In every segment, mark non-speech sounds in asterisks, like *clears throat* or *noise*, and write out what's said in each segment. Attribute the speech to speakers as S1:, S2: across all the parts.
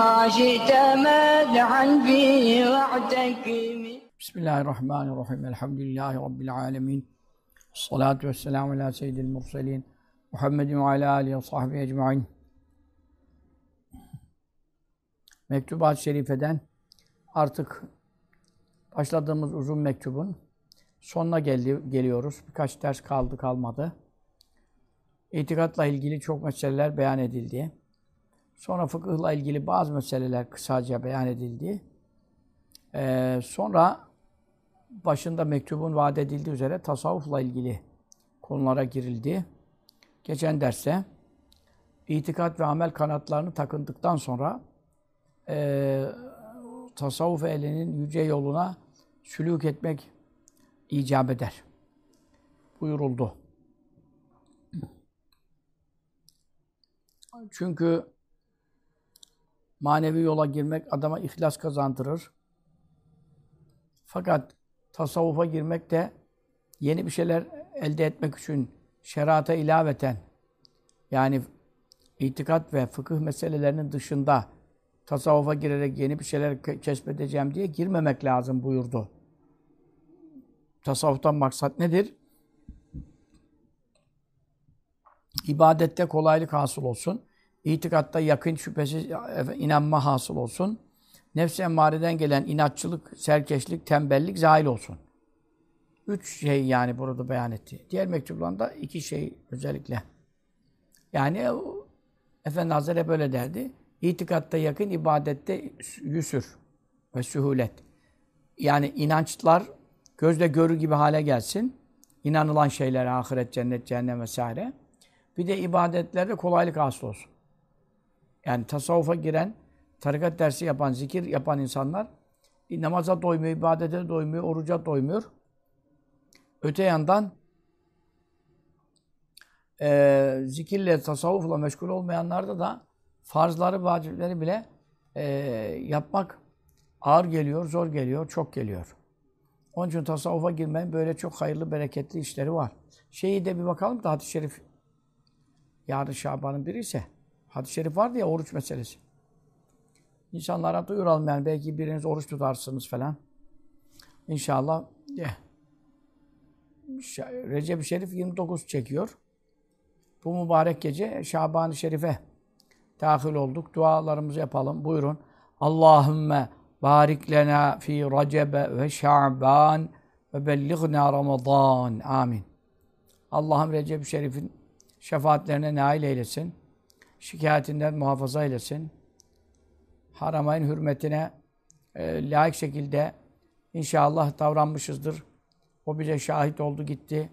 S1: بما شئت مدحا فيه واعتكم
S2: Bismillahirrahmanirrahim. Elhamdülillahi Rabbil alemin. Salatu vesselamu ala seyyidil murselin. Muhammedin ve ala alihi ve sahbihi ecma'in. Mektubat-ı Şerife'den artık başladığımız uzun mektubun sonuna geldi, geliyoruz. Birkaç ders kaldı kalmadı. İtikatla ilgili çok meseleler beyan edildi. Sonra fıkıhla ilgili bazı meseleler kısaca beyan edildi. Ee, sonra başında mektubun vaat edildiği üzere tasavvufla ilgili konulara girildi. Geçen derste itikat ve amel kanatlarını takındıktan sonra e, tasavvuf ehlinin yüce yoluna sülük etmek icap eder. Buyuruldu. Çünkü manevi yola girmek adama ihlas kazandırır. Fakat tasavvufa girmek de yeni bir şeyler elde etmek için şerata ilaveten yani itikat ve fıkıh meselelerinin dışında tasavvufa girerek yeni bir şeyler keşfedeceğim diye girmemek lazım buyurdu. Tasavvuftan maksat nedir? İbadette kolaylık hasıl olsun. İtikatta yakın şüphesiz inanma hasıl olsun. Nefs-i emmareden gelen inatçılık, serkeşlik, tembellik zahil olsun. Üç şey yani burada beyan etti. Diğer mektuplarında iki şey özellikle. Yani Efendi Hazretleri böyle derdi. İtikatta yakın, ibadette yüsür ve sühulet. Yani inançlar gözle görür gibi hale gelsin. İnanılan şeyler, ahiret, cennet, cehennem vesaire. Bir de ibadetlerde kolaylık hasıl olsun. Yani tasavvufa giren, tarikat dersi yapan, zikir yapan insanlar namaza doymuyor, ibadete doymuyor, oruca doymuyor. Öte yandan e, zikirle, tasavvufla meşgul olmayanlarda da farzları, vacipleri bile e, yapmak ağır geliyor, zor geliyor, çok geliyor. Onun için tasavvufa girmenin böyle çok hayırlı, bereketli işleri var. Şeyi de bir bakalım da hadis-i şerif yarın Şaban'ın biri ise hadis-i şerif vardı ya oruç meselesi. İnsanlara duyuralım yani belki biriniz oruç tutarsınız falan. İnşallah. Yeah. Recep-i Şerif 29 çekiyor. Bu mübarek gece Şaban-ı Şerif'e dahil olduk. Dualarımızı yapalım. Buyurun. Allahümme barik lena fi Recebe ve Şaban ve bellighna Ramazan. Amin. Allah'ım Recep-i Şerif'in şefaatlerine nail eylesin. Şikayetinden muhafaza eylesin. Haramayn hürmetine e, layık şekilde inşallah davranmışızdır. O bize şahit oldu gitti.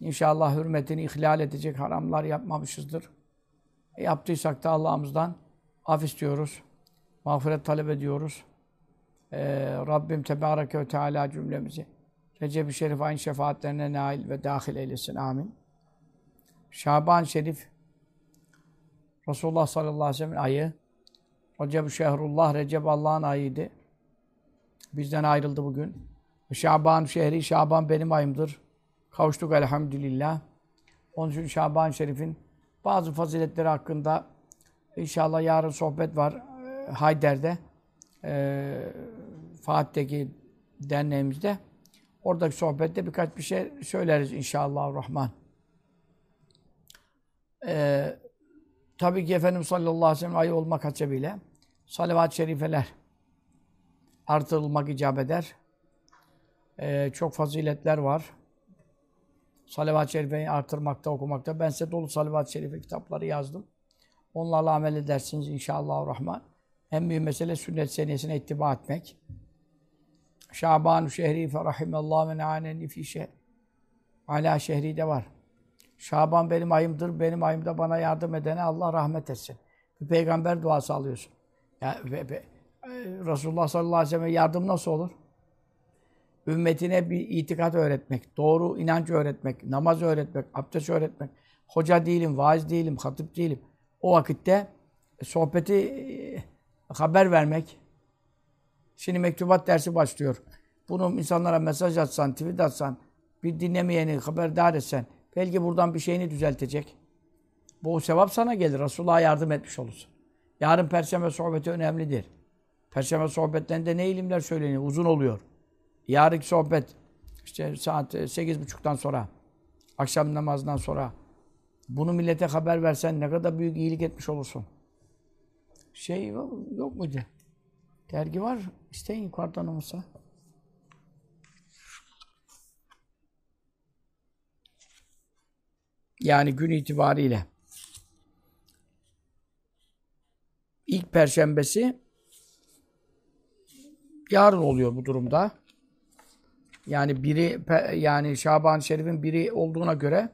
S2: İnşallah hürmetini ihlal edecek haramlar yapmamışızdır. E, yaptıysak da Allah'ımızdan af istiyoruz. Mağfiret talep ediyoruz. Ee, Rabbim Tebareke ve Teala cümlemizi Recep-i Şerif aynı şefaatlerine nail ve dahil eylesin. Amin. Şaban Şerif Resulullah sallallahu aleyhi ve sellem ayı Recep-i Şehrullah, Recep Allah'ın ayıydı. Bizden ayrıldı bugün. Şaban şehri, Şaban benim ayımdır. Kavuştuk elhamdülillah. Onun için Şaban Şerif'in bazı faziletleri hakkında inşallah yarın sohbet var Hayder'de. E, Fatih'teki derneğimizde. Oradaki sohbette birkaç bir şey söyleriz inşallah rahman. Ee, tabii ki Efendimiz sallallahu aleyhi ve sellem ayı olmak hasebiyle salavat-ı şerifeler artırılmak icap eder. Ee, çok faziletler var. Salavat-ı şerifeyi artırmakta, okumakta. Ben size dolu salavat-ı şerife kitapları yazdım. Onlarla amel edersiniz inşallah rahman. En büyük mesele sünnet senesine ittiba etmek. Şaban-ı şehri fe rahimallahu men aneni fi şehr. Ala şehri de var. Şaban benim ayımdır, benim ayımda bana yardım edene Allah rahmet etsin. Bir peygamber duası alıyorsun. Ya, ve, ve, e, Resulullah sallallahu aleyhi ve sellem yardım nasıl olur? Ümmetine bir itikat öğretmek, doğru inanç öğretmek, namaz öğretmek, abdest öğretmek. Hoca değilim, vaiz değilim, hatip değilim. O vakitte sohbeti e, haber vermek. Şimdi mektubat dersi başlıyor. Bunu insanlara mesaj atsan, tweet atsan, bir dinlemeyeni haberdar etsen, belki buradan bir şeyini düzeltecek. Bu sevap sana gelir. Resulullah'a yardım etmiş olursun. Yarın Perşembe sohbeti önemlidir. Perşembe sohbetlerinde ne ilimler söyleniyor? Uzun oluyor. Yarınki sohbet işte saat sekiz buçuktan sonra, akşam namazından sonra bunu millete haber versen ne kadar büyük iyilik etmiş olursun. Şey yok, yok muydu? Dergi var. İsteyin yukarıdan olsa. Yani gün itibariyle ilk perşembesi yarın oluyor bu durumda. Yani biri yani Şaban Şerif'in biri olduğuna göre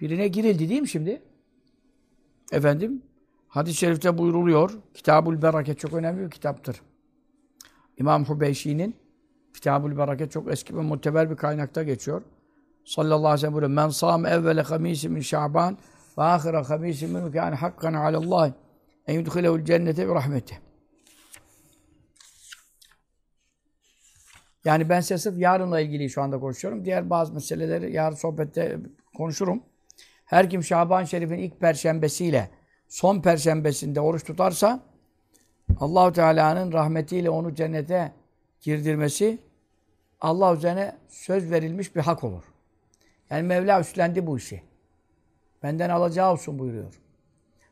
S2: birine girildi değil mi şimdi? Efendim hadis-i şerifte buyruluyor. Kitabul Bereket çok önemli bir kitaptır. İmam Hubeyşi'nin Kitabul Bereket çok eski ve muteber bir kaynakta geçiyor. Sallallahu aleyhi ve sellem buyuruyor. Men sâme evvele hamîsi min Şaban ve âhire hamîsi min kâne hakkan alallâhi en yudhilehul cennete bi rahmetih. Yani ben size sırf yarınla ilgili şu anda konuşuyorum. Diğer bazı meseleleri yarın sohbette konuşurum. Her kim Şaban Şerif'in ilk perşembesiyle son perşembesinde oruç tutarsa Allahu Teala'nın rahmetiyle onu cennete girdirmesi Allah üzerine söz verilmiş bir hak olur. Yani Mevla üstlendi bu işi. Benden alacağı olsun buyuruyor.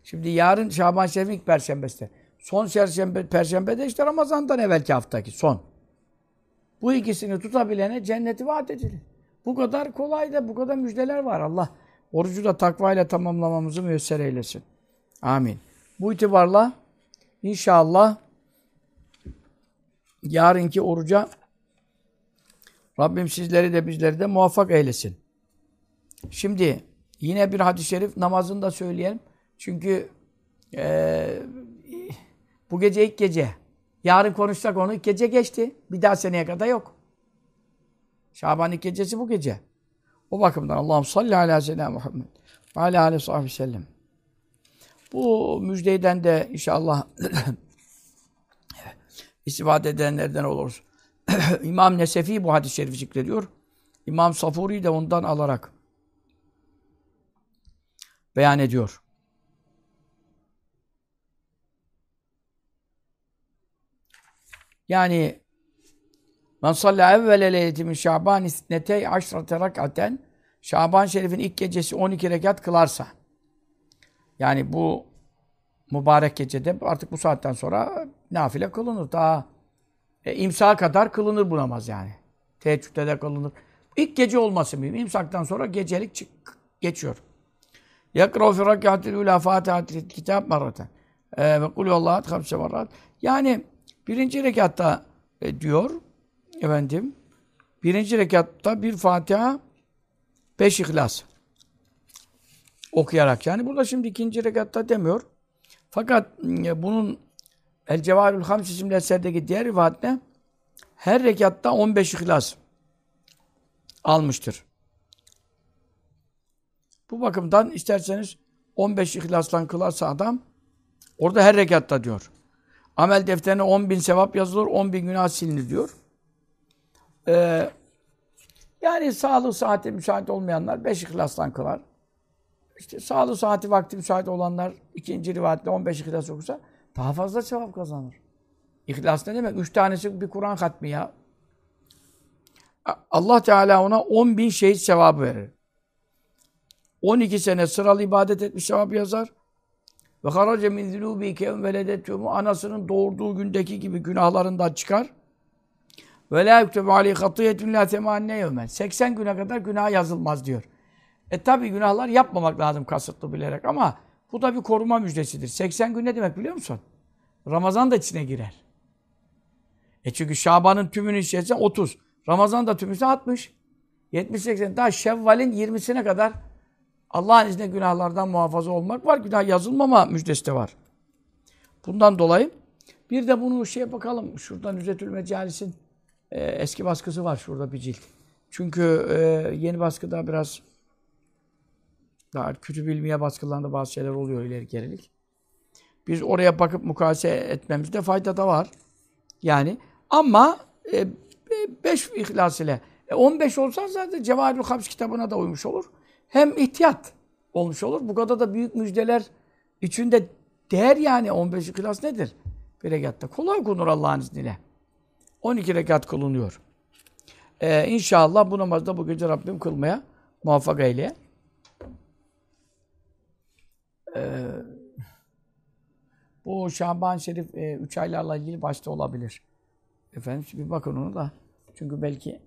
S2: Şimdi yarın Şaban Şerif'in ilk perşembesi. Son perşembe, perşembe işte Ramazan'dan evvelki haftaki son. Bu ikisini tutabilene cenneti vaat edilir. Bu kadar kolay da bu kadar müjdeler var. Allah orucu da takvayla tamamlamamızı müyesser eylesin. Amin. Bu itibarla inşallah yarınki oruca Rabbim sizleri de bizleri de muvaffak eylesin. Şimdi yine bir hadis-i şerif namazını da söyleyelim. Çünkü e, bu gece ilk gece. Yarın konuşsak onu ilk gece geçti. Bir daha seneye kadar yok. Şaban ilk gecesi bu gece. O bakımdan Allah'ım salli ala seyyidina Muhammed ve ala aleyhi sahibi sellem. Bu müjdeyden de inşallah *clears throat* istifade edenlerden oluruz. *clears throat* İmam Nesefi bu hadis-i şerifi zikrediyor. İmam Safuri de ondan alarak beyan ediyor. Yani Men salla evvele leyleti min Şaban isnetey aşrate rakaten Şaban Şerif'in ilk gecesi 12 rekat kılarsa yani bu mübarek gecede artık bu saatten sonra nafile kılınır. Daha e, imsaha kadar kılınır bu namaz yani. Teheccüde de kılınır. İlk gece olması mühim. İmsaktan sonra gecelik çık, geçiyor. Yakrav fi rakâtil ula fâtihatil kitâb marraten. E, ve kul yallahu hamse marrat. Yani birinci rekatta e, diyor efendim birinci rekatta bir Fatiha beş ihlas okuyarak. Yani burada şimdi ikinci rekatta demiyor. Fakat e, bunun El Cevarül Hams isimli eserdeki diğer rivayette her rekatta 15 ihlas almıştır. Bu bakımdan isterseniz 15 ihlaslan kılarsa adam orada her rekatta diyor. Amel defterine 10 bin sevap yazılır, 10 bin günah silinir diyor. Ee, yani sağlık saati müsait olmayanlar 5 ihlastan kılar. İşte sağlık saati vakti müsait olanlar ikinci rivayetle 15 ihlas okursa daha fazla sevap kazanır. İhlas ne demek? Üç tanesi bir Kur'an hatmi ya. Allah Teala ona 10 bin şehit sevabı verir. 12 sene sıralı ibadet etmiş sevap yazar. Ve harace min zunubi kem veledetümu anasının doğurduğu gündeki gibi günahlarından çıkar. Ve la yuktebu aleyhi hatiyetun la temanne yevmen. 80 güne kadar günah yazılmaz diyor. E tabi günahlar yapmamak lazım kasıtlı bilerek ama bu da bir koruma müjdesidir. 80 gün ne demek biliyor musun? Ramazan da içine girer. E çünkü Şaban'ın tümünü içersen 30. Ramazan da tümüsü 60. 70-80. Daha Şevval'in 20'sine kadar Allah'ın izniyle günahlardan muhafaza olmak var. Günah yazılmama müjdesi de var. Bundan dolayı bir de bunu şeye bakalım. Şurada Nüzetül Mecalis'in e, eski baskısı var şurada bir cilt. Çünkü e, yeni baskıda biraz daha kütüb ilmiye baskılarında bazı şeyler oluyor ileri gerilik. Biz oraya bakıp mukayese etmemizde fayda da var. Yani ama 5 e, ihlas ile e, 15 olsa zaten Cevahirül Habs kitabına da uymuş olur. Hem ihtiyat olmuş olur. Bu kadar da büyük müjdeler içinde değer yani 15 ihlas nedir? Bir rekatta. Kolay okunur Allah'ın izniyle. 12 rekat kılınuyor. Ee, inşallah bu namazda bu gece Rabbim kılmaya muvaffak eyleye. Ee, bu Şaban Şerif 3 e, aylarla ilgili başta olabilir. Efendim bir bakın onu da. Çünkü belki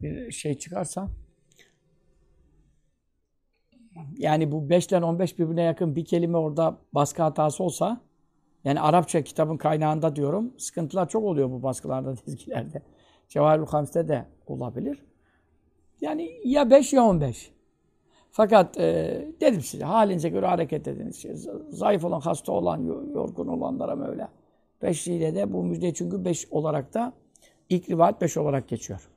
S2: bir şey çıkarsa yani bu 5'ten 15 birbirine yakın bir kelime orada baskı hatası olsa yani Arapça kitabın kaynağında diyorum sıkıntılar çok oluyor bu baskılarda, *laughs* dizgilerde. Cevahirül Hams'te de olabilir. Yani ya 5 ya 15. Fakat e, dedim size halinize göre hareket ediniz. Zayıf olan, hasta olan, yorgun olanlara öyle. Beşliyle de bu müjde çünkü beş olarak da ilk rivayet beş olarak geçiyor.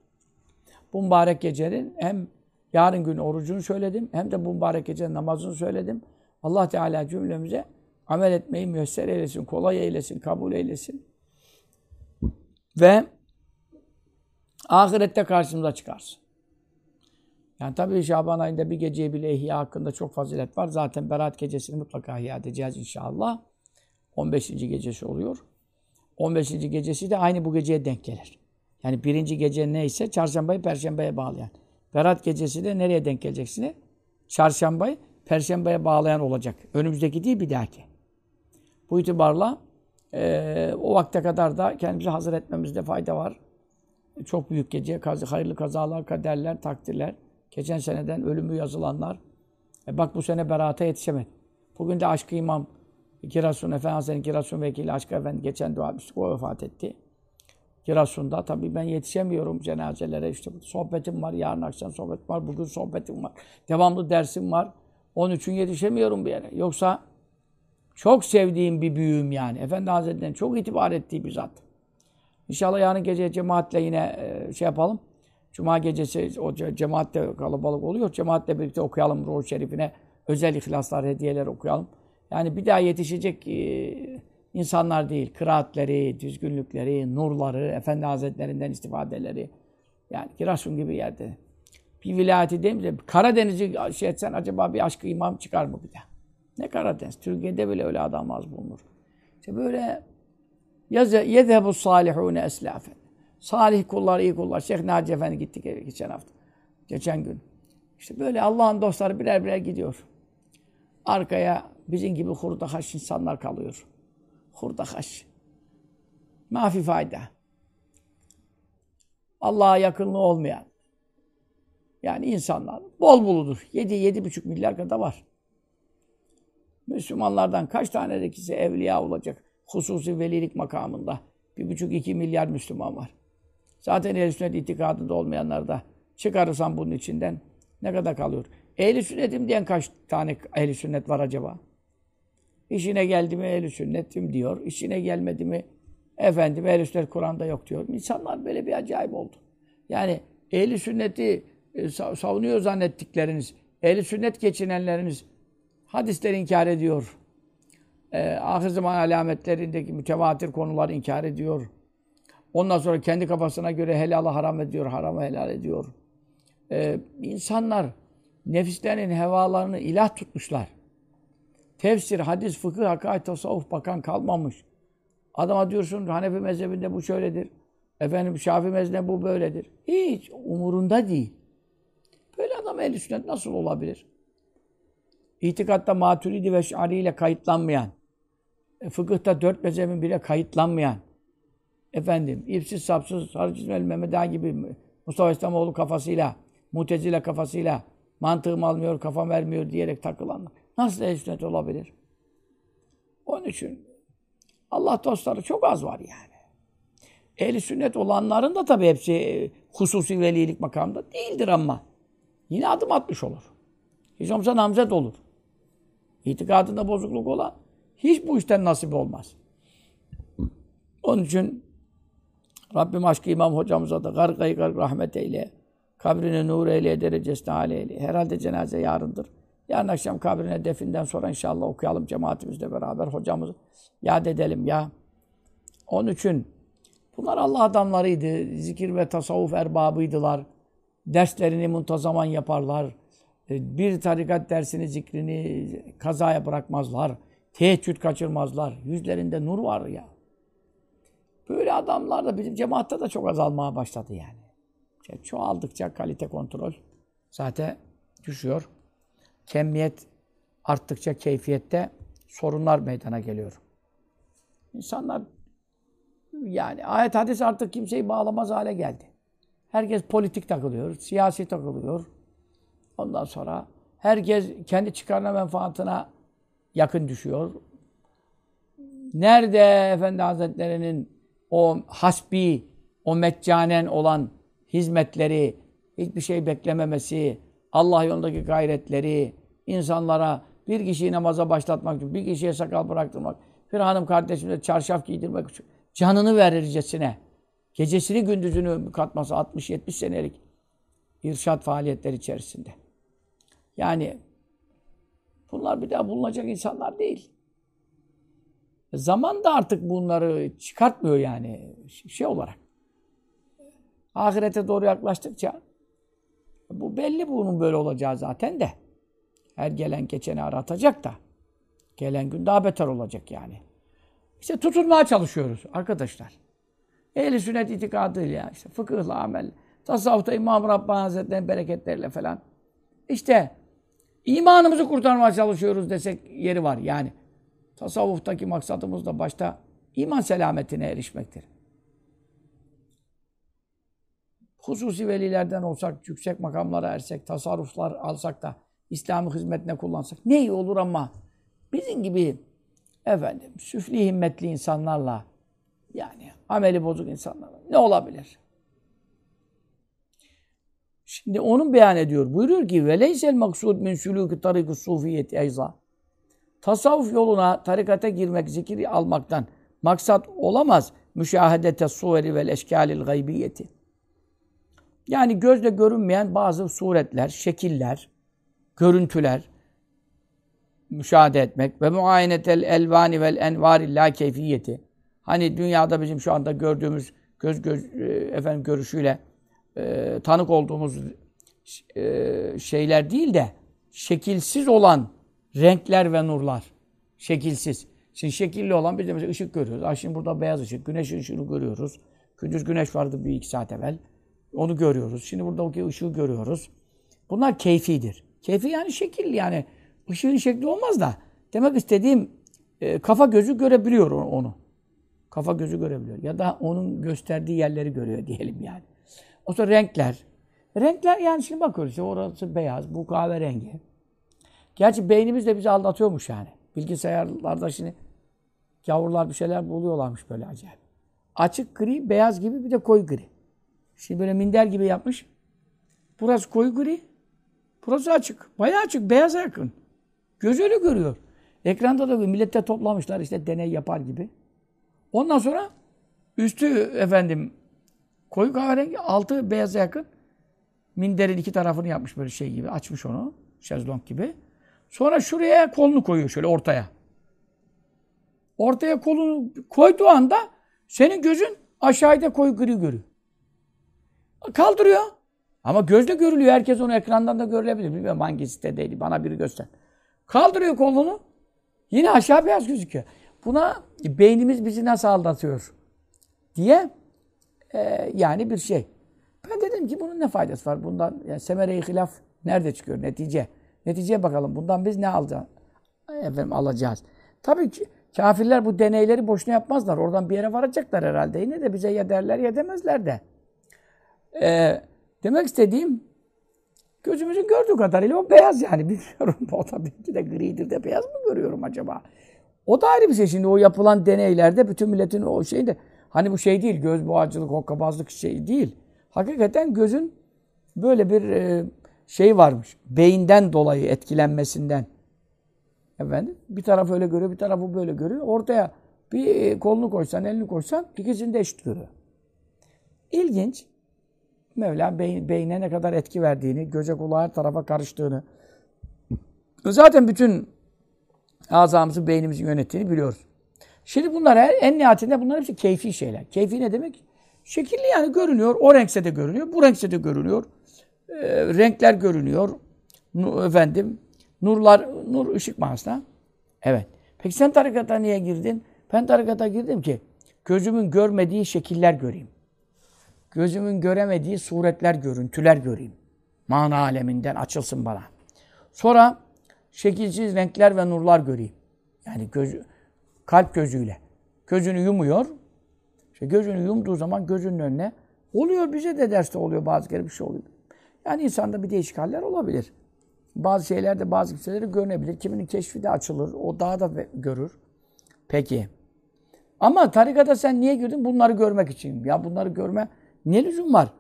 S2: Bu mübarek gecenin hem yarın gün orucunu söyledim hem de bu mübarek gecenin namazını söyledim. Allah Teala cümlemize amel etmeyi müyesser eylesin, kolay eylesin, kabul eylesin. Ve ahirette karşımıza çıkarsın. Yani tabii Şaban ayında bir geceye bile ihya hakkında çok fazilet var. Zaten Berat gecesini mutlaka ihya edeceğiz inşallah. 15. gecesi oluyor. 15. gecesi de aynı bu geceye denk gelir. Yani birinci gece neyse çarşambayı perşembeye bağlayan. Berat gecesi de nereye denk geleceksiniz? Çarşambayı perşembeye bağlayan olacak. Önümüzdeki değil bir dahaki. Bu itibarla e, o vakte kadar da kendimizi hazır etmemizde fayda var. Çok büyük gece, hayırlı kazalar, kaderler, takdirler. Geçen seneden ölümü yazılanlar. E bak bu sene berata yetişemedi. Bugün de Aşkı İmam Girasun Efendi Hazretleri Girasun Vekili Aşkı Efendi geçen dua. O vefat etti. Girasun'da tabii ben yetişemiyorum cenazelere. İşte sohbetim var. Yarın akşam sohbet var. Bugün sohbetim var. Devamlı dersim var. Onun için yetişemiyorum bir yere. Yoksa çok sevdiğim bir büyüğüm yani. Efendi Hazretleri'nin çok itibar ettiği bir zat. İnşallah yarın gece cemaatle yine e, şey yapalım. Cuma gecesi o cemaatte kalabalık oluyor. Cemaatle birlikte okuyalım Ruh Şerifine. Özel ihlaslar, hediyeler okuyalım. Yani bir daha yetişecek e, insanlar değil. Kıraatleri, düzgünlükleri, nurları, Efendi Hazretlerinden istifadeleri. Yani Kirasun gibi yerde. Bir vilayeti değil mi? Karadeniz'i şey etsen acaba bir aşkı imam çıkar mı bir daha? Ne Karadeniz? Türkiye'de bile öyle adam az bulunur. İşte böyle yezhebu salihune eslafen. Salih kullar, iyi kullar. Şeyh Naci Efendi gittik geçen hafta. Geçen gün. İşte böyle Allah'ın dostları birer birer gidiyor. Arkaya bizim gibi hurdahaş insanlar kalıyor. Hurdahaş. Mafi fayda. Allah'a yakınlığı olmayan. Yani insanlar bol buludur. 7 yedi buçuk milyar kadar var. Müslümanlardan kaç tane de kişi evliya olacak? Hususi velilik makamında. Bir buçuk iki milyar Müslüman var. Zaten ehl sünnet itikadında olmayanlar da çıkarırsan bunun içinden ne kadar kalıyor? Ehl-i sünnetim diyen kaç tane ehl sünnet var acaba? İşine geldi mi ehl sünnetim diyor. İşine gelmedi mi efendim ehl sünnet Kur'an'da yok diyor. İnsanlar böyle bir acayip oldu. Yani ehl sünneti e, savunuyor zannettikleriniz, ehl sünnet geçinenleriniz hadisleri inkar ediyor. E, ahir zaman alametlerindeki mütevatir konuları inkar ediyor. Ondan sonra kendi kafasına göre helalı haram ediyor, haramı helal ediyor. Ee, insanlar nefislerinin hevalarını ilah tutmuşlar. Tefsir, hadis, fıkıh, hakaret, tasavvuf bakan kalmamış. Adama diyorsun Hanefi mezhebinde bu şöyledir. Efendim Şafii mezhebinde bu böyledir. Hiç umurunda değil. Böyle adam ehl sünnet nasıl olabilir? İtikatta Maturidi ve Şari ile kayıtlanmayan, e, fıkıhta dört mezhebin bile kayıtlanmayan, efendim ipsiz sapsız Harcı Mehmet gibi Mustafa İslamoğlu kafasıyla, Mutezile kafasıyla mantığım almıyor, kafam vermiyor diyerek takılanlar. Nasıl ehl sünnet olabilir? Onun için Allah dostları çok az var yani. Ehli sünnet olanların da tabii hepsi e, hususi velilik makamında değildir ama yine adım atmış olur. Hiç olmazsa namzet olur. İtikadında bozukluk olan Hiç bu işten nasip olmaz. Onun için Rabbim aşkı İmam hocamıza da gargayı garg rahmet eyle. Kabrine nur eyle, derecesine âle eyle. Herhalde cenaze yarındır. Yarın akşam kabrine definden sonra inşallah okuyalım cemaatimizle beraber hocamızı yad edelim ya. Onun için bunlar Allah adamlarıydı. Zikir ve tasavvuf erbabıydılar. Derslerini muntazaman yaparlar. E, bir tarikat dersini, zikrini kazaya bırakmazlar. Teheccüd kaçırmazlar. Yüzlerinde nur var ya. Böyle adamlar da bizim cemaatta da çok azalmaya başladı yani. Çoğaldıkça kalite kontrol zaten düşüyor. Kemiyet arttıkça keyfiyette sorunlar meydana geliyor. İnsanlar yani ayet hadis artık kimseyi bağlamaz hale geldi. Herkes politik takılıyor, siyasi takılıyor. Ondan sonra herkes kendi çıkarına menfaatına yakın düşüyor. Nerede Efendi Hazretleri'nin o hasbi, o meccanen olan hizmetleri, hiçbir şey beklememesi, Allah yolundaki gayretleri, insanlara bir kişiyi namaza başlatmak için, bir kişiye sakal bıraktırmak, bir hanım kardeşimize çarşaf giydirmek için, canını verircesine, gecesini gündüzünü katması 60-70 senelik irşat faaliyetleri içerisinde. Yani bunlar bir daha bulunacak insanlar değil. Zaman da artık bunları çıkartmıyor yani şey olarak. Ahirete doğru yaklaştıkça bu belli bunun böyle olacağı zaten de. Her gelen geçeni aratacak da. Gelen gün daha beter olacak yani. İşte tutunmaya çalışıyoruz arkadaşlar. Ehli sünnet itikadıyla, işte fıkıhla, amel, tasavvufta İmam Rabbani Hazretleri'nin bereketleriyle falan. İşte imanımızı kurtarmaya çalışıyoruz desek yeri var yani. Tasavvuftaki maksadımız da başta iman selametine erişmektir. Hususi velilerden olsak, yüksek makamlara ersek, tasarruflar alsak da İslam'ı hizmetine kullansak ne iyi olur ama bizim gibi efendim süfli himmetli insanlarla yani ameli bozuk insanlarla ne olabilir? Şimdi onun beyan ediyor. Buyuruyor ki veleysel maksud min sülûkü tariku sufiyeti eyza. Tasavvuf yoluna, tarikata girmek, zikir almaktan maksat olamaz. Müşahedete suveri vel eşkâlil gaybiyeti. Yani gözle görünmeyen bazı suretler, şekiller, görüntüler müşahede etmek ve muayenetel elvani vel envari la keyfiyeti. Hani dünyada bizim şu anda gördüğümüz göz göz e, efendim görüşüyle e, tanık olduğumuz e, şeyler değil de şekilsiz olan renkler ve nurlar. Şekilsiz. Şimdi şekilli olan biz de mesela ışık görüyoruz. Ah şimdi burada beyaz ışık, güneş ışığını görüyoruz. Gündüz güneş vardı bir iki saat evvel. Onu görüyoruz. Şimdi buradaki ışığı görüyoruz. Bunlar keyfidir. Keyfi yani şekilli yani. Işığın şekli olmaz da. Demek istediğim e, kafa gözü görebiliyor onu. Kafa gözü görebiliyor. Ya da onun gösterdiği yerleri görüyor *laughs* diyelim yani. O sonra renkler. Renkler yani şimdi bakıyoruz işte orası beyaz, bu kahverengi. Gerçi beynimiz de bizi aldatıyormuş yani. Bilgisayarlarda şimdi gavurlar bir şeyler buluyorlarmış böyle acayip. Açık gri, beyaz gibi bir de koyu gri. Şimdi böyle minder gibi yapmış. Burası koyu gri, burası açık. Bayağı açık, beyaza yakın. Göz öyle görüyor. Ekranda da millette toplamışlar işte deney yapar gibi. Ondan sonra üstü efendim koyu kahverengi, altı beyaza yakın. Minderin iki tarafını yapmış böyle şey gibi. Açmış onu. Şezlong gibi. Sonra şuraya kolunu koyuyor şöyle ortaya. Ortaya kolunu koyduğu anda senin gözün aşağıda koyu gri görüyor. Kaldırıyor. Ama gözle görülüyor. Herkes onu ekrandan da görülebilir. Bilmiyorum hangi sitedeydi. Bana biri göster. Kaldırıyor kolunu. Yine aşağı beyaz gözüküyor. Buna beynimiz bizi nasıl aldatıyor diye e, yani bir şey. Ben dedim ki bunun ne faydası var? Bundan yani semere-i hilaf nerede çıkıyor netice? Neticeye bakalım. Bundan biz ne alacağız? Efendim alacağız. Tabii ki kafirler bu deneyleri boşuna yapmazlar. Oradan bir yere varacaklar herhalde. Yine de bize ya derler ya demezler de. Ee, demek istediğim gözümüzün gördüğü kadarıyla o beyaz yani. *laughs* Bilmiyorum. O tabii ki de gridir de beyaz mı görüyorum acaba? O da ayrı bir şey. Şimdi o yapılan deneylerde bütün milletin o şeyinde hani bu şey değil. Göz boğacılık, hokkabazlık şey değil. Hakikaten gözün böyle bir e, şey varmış. Beyinden dolayı etkilenmesinden Efendim bir taraf öyle görüyor, bir tarafı böyle görüyor. Ortaya bir e, kolunu koysan, elini koysan ikisini de eşit görüyor. İlginç. Mevla beyne ne kadar etki verdiğini, göze kulağa her tarafa karıştığını. Zaten bütün azamızı, beynimizin yönettiğini biliyoruz. Şimdi bunlar her, en nihayetinde bunlar hepsi keyfi şeyler. Keyfi ne demek? Şekilli yani görünüyor. O renkse de görünüyor, bu renkse de görünüyor. Ee, renkler görünüyor. Nu, efendim, nurlar, nur ışık manasında. Evet. Peki sen tarikata niye girdin? Ben tarikata girdim ki gözümün görmediği şekiller göreyim. Gözümün göremediği suretler, görüntüler göreyim. Mana aleminden açılsın bana. Sonra şekilsiz renkler ve nurlar göreyim. Yani göz, kalp gözüyle. Gözünü yumuyor. İşte gözünü yumduğu zaman gözünün önüne oluyor. Bize de derste oluyor bazı kere bir şey oluyor. Yani insanda bir değişik haller olabilir. Bazı şeylerde bazı kimseleri görünebilir. Kiminin keşfi de açılır. O daha da görür. Peki. Ama tarikata sen niye girdin? Bunları görmek için. Ya bunları görme ne lüzum var?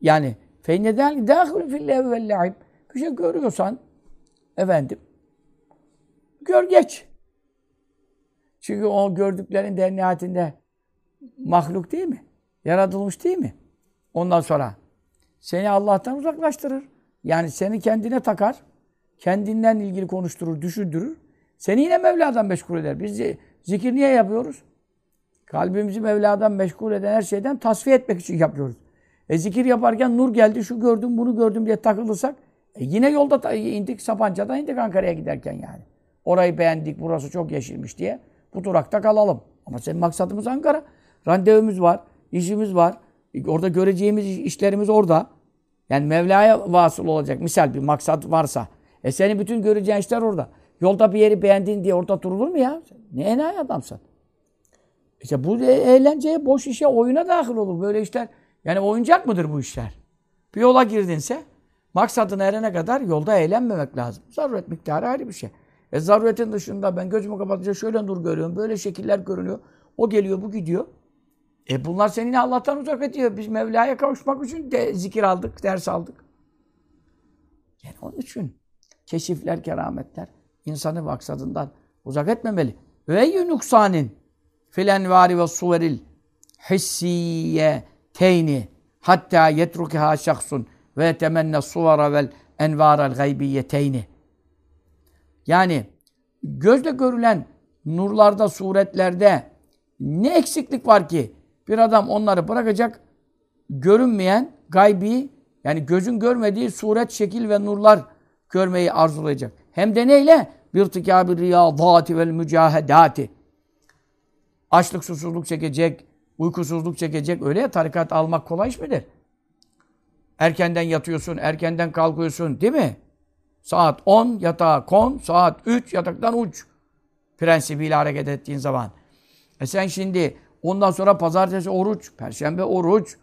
S2: Yani feyneden dâhul fil evvel Bir şey görüyorsan efendim gör geç. Çünkü o gördüklerin de mahluk değil mi? Yaratılmış değil mi? Ondan sonra seni Allah'tan uzaklaştırır. Yani seni kendine takar. Kendinden ilgili konuşturur, düşündürür. Seni yine Mevla'dan meşgul eder. Biz zikir niye yapıyoruz? Kalbimizi Mevla'dan meşgul eden her şeyden tasfiye etmek için yapıyoruz. E zikir yaparken nur geldi, şu gördüm, bunu gördüm diye takılırsak e yine yolda indik, Sapanca'da indik Ankara'ya giderken yani. Orayı beğendik, burası çok yeşilmiş diye bu durakta kalalım. Ama senin maksadımız Ankara. Randevumuz var, işimiz var. Orada göreceğimiz işlerimiz orada. Yani Mevla'ya vasıl olacak. Misal bir maksat varsa. E senin bütün göreceğin işler orada. Yolda bir yeri beğendin diye orada durulur mu ya? Ne enayi adamsın. İşte bu e, eğlenceye, boş işe, oyuna dahil olur. Böyle işler. Yani oyuncak mıdır bu işler? Bir yola girdinse maksadına erene kadar yolda eğlenmemek lazım. Zaruret miktarı ayrı bir şey. E zaruretin dışında ben gözümü kapatınca şöyle nur görüyorum, böyle şekiller görünüyor. O geliyor, bu gidiyor. E bunlar seni Allah'tan uzak ediyor. Biz Mevla'ya kavuşmak için de zikir aldık, ders aldık. Yani onun için keşifler, kerametler insanı maksadından uzak etmemeli. Ve yunuksanin fil envari ve suveril hissiye teyni hatta yetrukiha şahsun ve temenne suvara vel envarel gaybiyeteyni. Yani gözle görülen nurlarda, suretlerde ne eksiklik var ki bir adam onları bırakacak görünmeyen gaybi yani gözün görmediği suret, şekil ve nurlar görmeyi arzulayacak. Hem de neyle? Bir tıkâbi riyadâti vel mücahedâti. Açlık, susuzluk çekecek, uykusuzluk çekecek. Öyle ya tarikat almak kolay iş midir? Erkenden yatıyorsun, erkenden kalkıyorsun değil mi? Saat 10 yatağa kon, saat 3 yataktan uç. Prensibiyle hareket ettiğin zaman. E sen şimdi ondan sonra pazartesi oruç, perşembe oruç,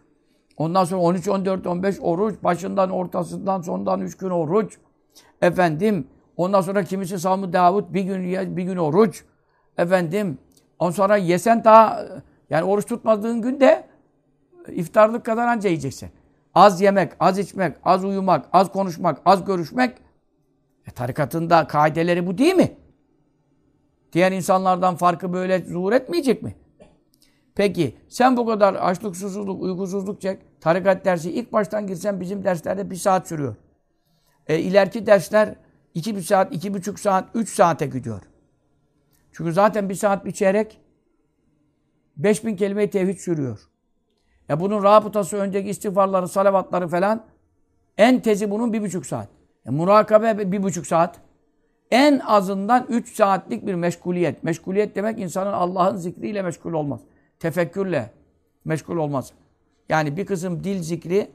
S2: ondan sonra 13, 14, 15 oruç, başından, ortasından, sondan 3 gün oruç. Efendim, ondan sonra kimisi Savmu Davut bir gün bir gün oruç. Efendim, ondan sonra yesen daha yani oruç tutmadığın günde iftarlık kadar anca yiyeceksin. Az yemek, az içmek, az uyumak, az konuşmak, az görüşmek e, tarikatında kaideleri bu değil mi? Diğer insanlardan farkı böyle zuhur etmeyecek mi? Peki sen bu kadar açlık, susuzluk, uykusuzluk çek. Tarikat dersi ilk baştan girsen bizim derslerde bir saat sürüyor. E, ileriki dersler iki bir saat, iki buçuk saat, üç saate gidiyor. Çünkü zaten bir saat bir çeyrek 5000 kelime tevhid sürüyor. Ya bunun rabıtası, önceki istiğfarları, salavatları falan en tezi bunun bir buçuk saat. E, murakabe bir buçuk saat. En azından üç saatlik bir meşguliyet. Meşguliyet demek insanın Allah'ın zikriyle meşgul olmaz. Tefekkürle meşgul olmaz. Yani bir kısım dil zikri,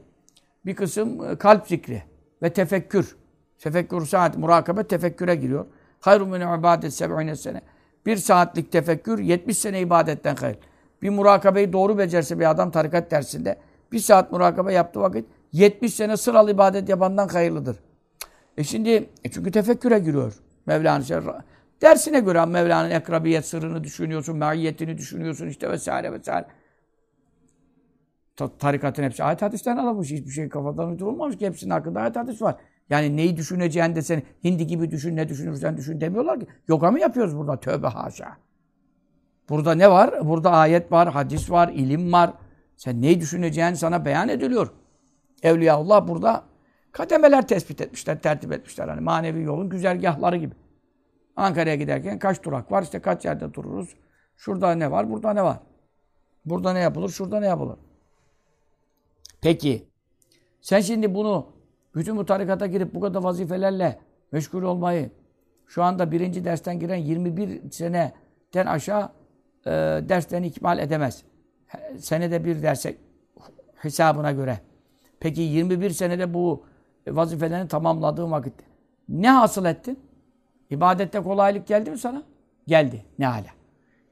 S2: bir kısım e, kalp zikri ve tefekkür. Tefekkür saat, murakabe tefekküre giriyor. Hayrun min ibadet seb'ine sene. Bir saatlik tefekkür 70 sene ibadetten hayır. Bir murakabeyi doğru becerse bir adam tarikat dersinde bir saat murakabe yaptığı vakit 70 sene sıralı ibadet yapandan hayırlıdır. E şimdi e çünkü tefekküre giriyor. Mevla'nın şey, dersine göre Mevla'nın ekrabiyet sırrını düşünüyorsun, maiyetini düşünüyorsun işte vesaire vesaire. Ta, tarikatın hepsi ayet hadisten alınmış. Hiçbir şey kafadan uydurulmamış ki hepsinin hakkında ayet hadis var. Yani neyi düşüneceğini de seni hindi gibi düşün, ne düşünürsen düşün demiyorlar ki. Yoga mı yapıyoruz burada? Tövbe haşa. Burada ne var? Burada ayet var, hadis var, ilim var. Sen neyi düşüneceğini sana beyan ediliyor. Evliyaullah burada kademeler tespit etmişler, tertip etmişler. Hani manevi yolun güzergahları gibi. Ankara'ya giderken kaç durak var, işte kaç yerde dururuz. Şurada ne var, burada ne var? Burada ne yapılır, şurada ne yapılır? Peki, sen şimdi bunu bütün bu tarikata girip bu kadar vazifelerle meşgul olmayı şu anda birinci dersten giren 21 seneden aşağı e, derslerini ikmal edemez. Senede bir derse hesabına göre. Peki 21 senede bu vazifelerini tamamladığın vakit ne hasıl ettin? İbadette kolaylık geldi mi sana? Geldi. Ne hala?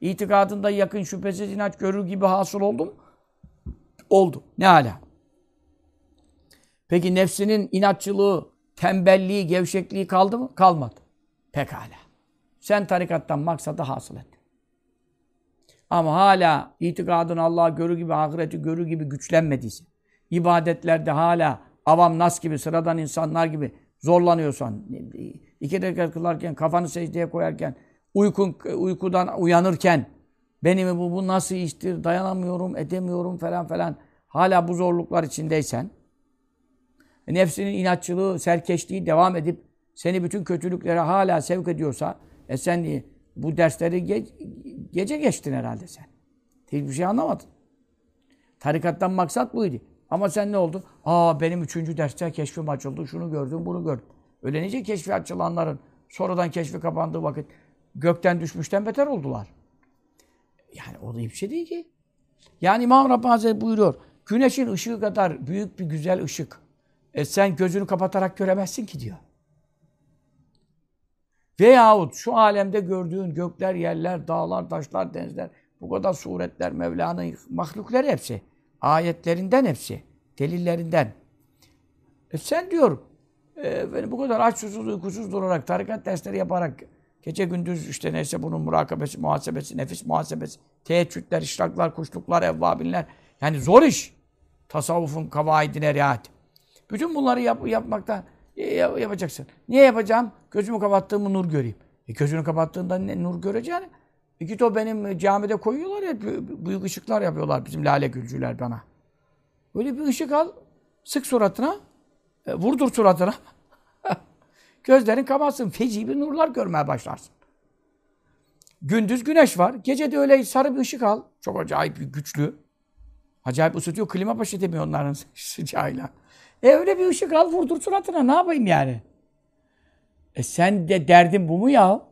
S2: İtikadında yakın şüphesiz inanç görür gibi hasıl oldu mu? Oldu. Ne hala? Peki nefsinin inatçılığı, tembelliği, gevşekliği kaldı mı? Kalmadı. Pekala. Sen tarikattan maksadı hasıl ettin. Ama hala itikadın Allah'ı görü gibi, ahireti görü gibi güçlenmediyse, ibadetlerde hala avam nas gibi, sıradan insanlar gibi zorlanıyorsan, iki rekat kılarken, kafanı secdeye koyarken, uykun, uykudan uyanırken, benim bu, bu nasıl iştir, dayanamıyorum, edemiyorum falan falan, hala bu zorluklar içindeysen, nefsinin inatçılığı, serkeşliği devam edip seni bütün kötülüklere hala sevk ediyorsa e sen bu dersleri ge gece geçtin herhalde sen. Hiçbir şey anlamadın. Tarikattan maksat buydu. Ama sen ne oldu? Aa benim üçüncü derste keşfim açıldı. Şunu gördüm, bunu gördüm. Öyle nice keşfi açılanların sonradan keşfi kapandığı vakit gökten düşmüşten beter oldular. Yani o da bir şey değil ki. Yani İmam Rabbani Hazretleri buyuruyor. Güneşin ışığı kadar büyük bir güzel ışık. E sen gözünü kapatarak göremezsin ki diyor. Veyahut şu alemde gördüğün gökler, yerler, dağlar, taşlar, denizler, bu kadar suretler, Mevla'nın mahlukları hepsi. Ayetlerinden hepsi. Delillerinden. E sen diyor, e, bu kadar aç, susuz, uykusuz durarak, tarikat dersleri yaparak, gece gündüz işte neyse bunun murakabesi, muhasebesi, nefis muhasebesi, teheccüdler, işraklar, kuşluklar, evvabinler. Yani zor iş. Tasavvufun kavaidine riayet. Bütün bunları yap, yapmaktan e, yapacaksın. Niye yapacağım? Gözümü kapattığımı nur göreyim. E gözünü kapattığında ne nur göreceğini? E git o benim camide koyuyorlar ya, büyük ışıklar yapıyorlar bizim lale gülcüler bana. Böyle bir ışık al, sık suratına, e, vurdur suratına. *laughs* Gözlerin kapatsın, feci bir nurlar görmeye başlarsın. Gündüz güneş var, gece de öyle sarı bir ışık al. Çok acayip güçlü. Acayip ısıtıyor, klima baş edemiyor onların *laughs* sıcağıyla. E öyle bir ışık al vurdur suratına. Ne yapayım yani? E sen de derdin bu mu ya?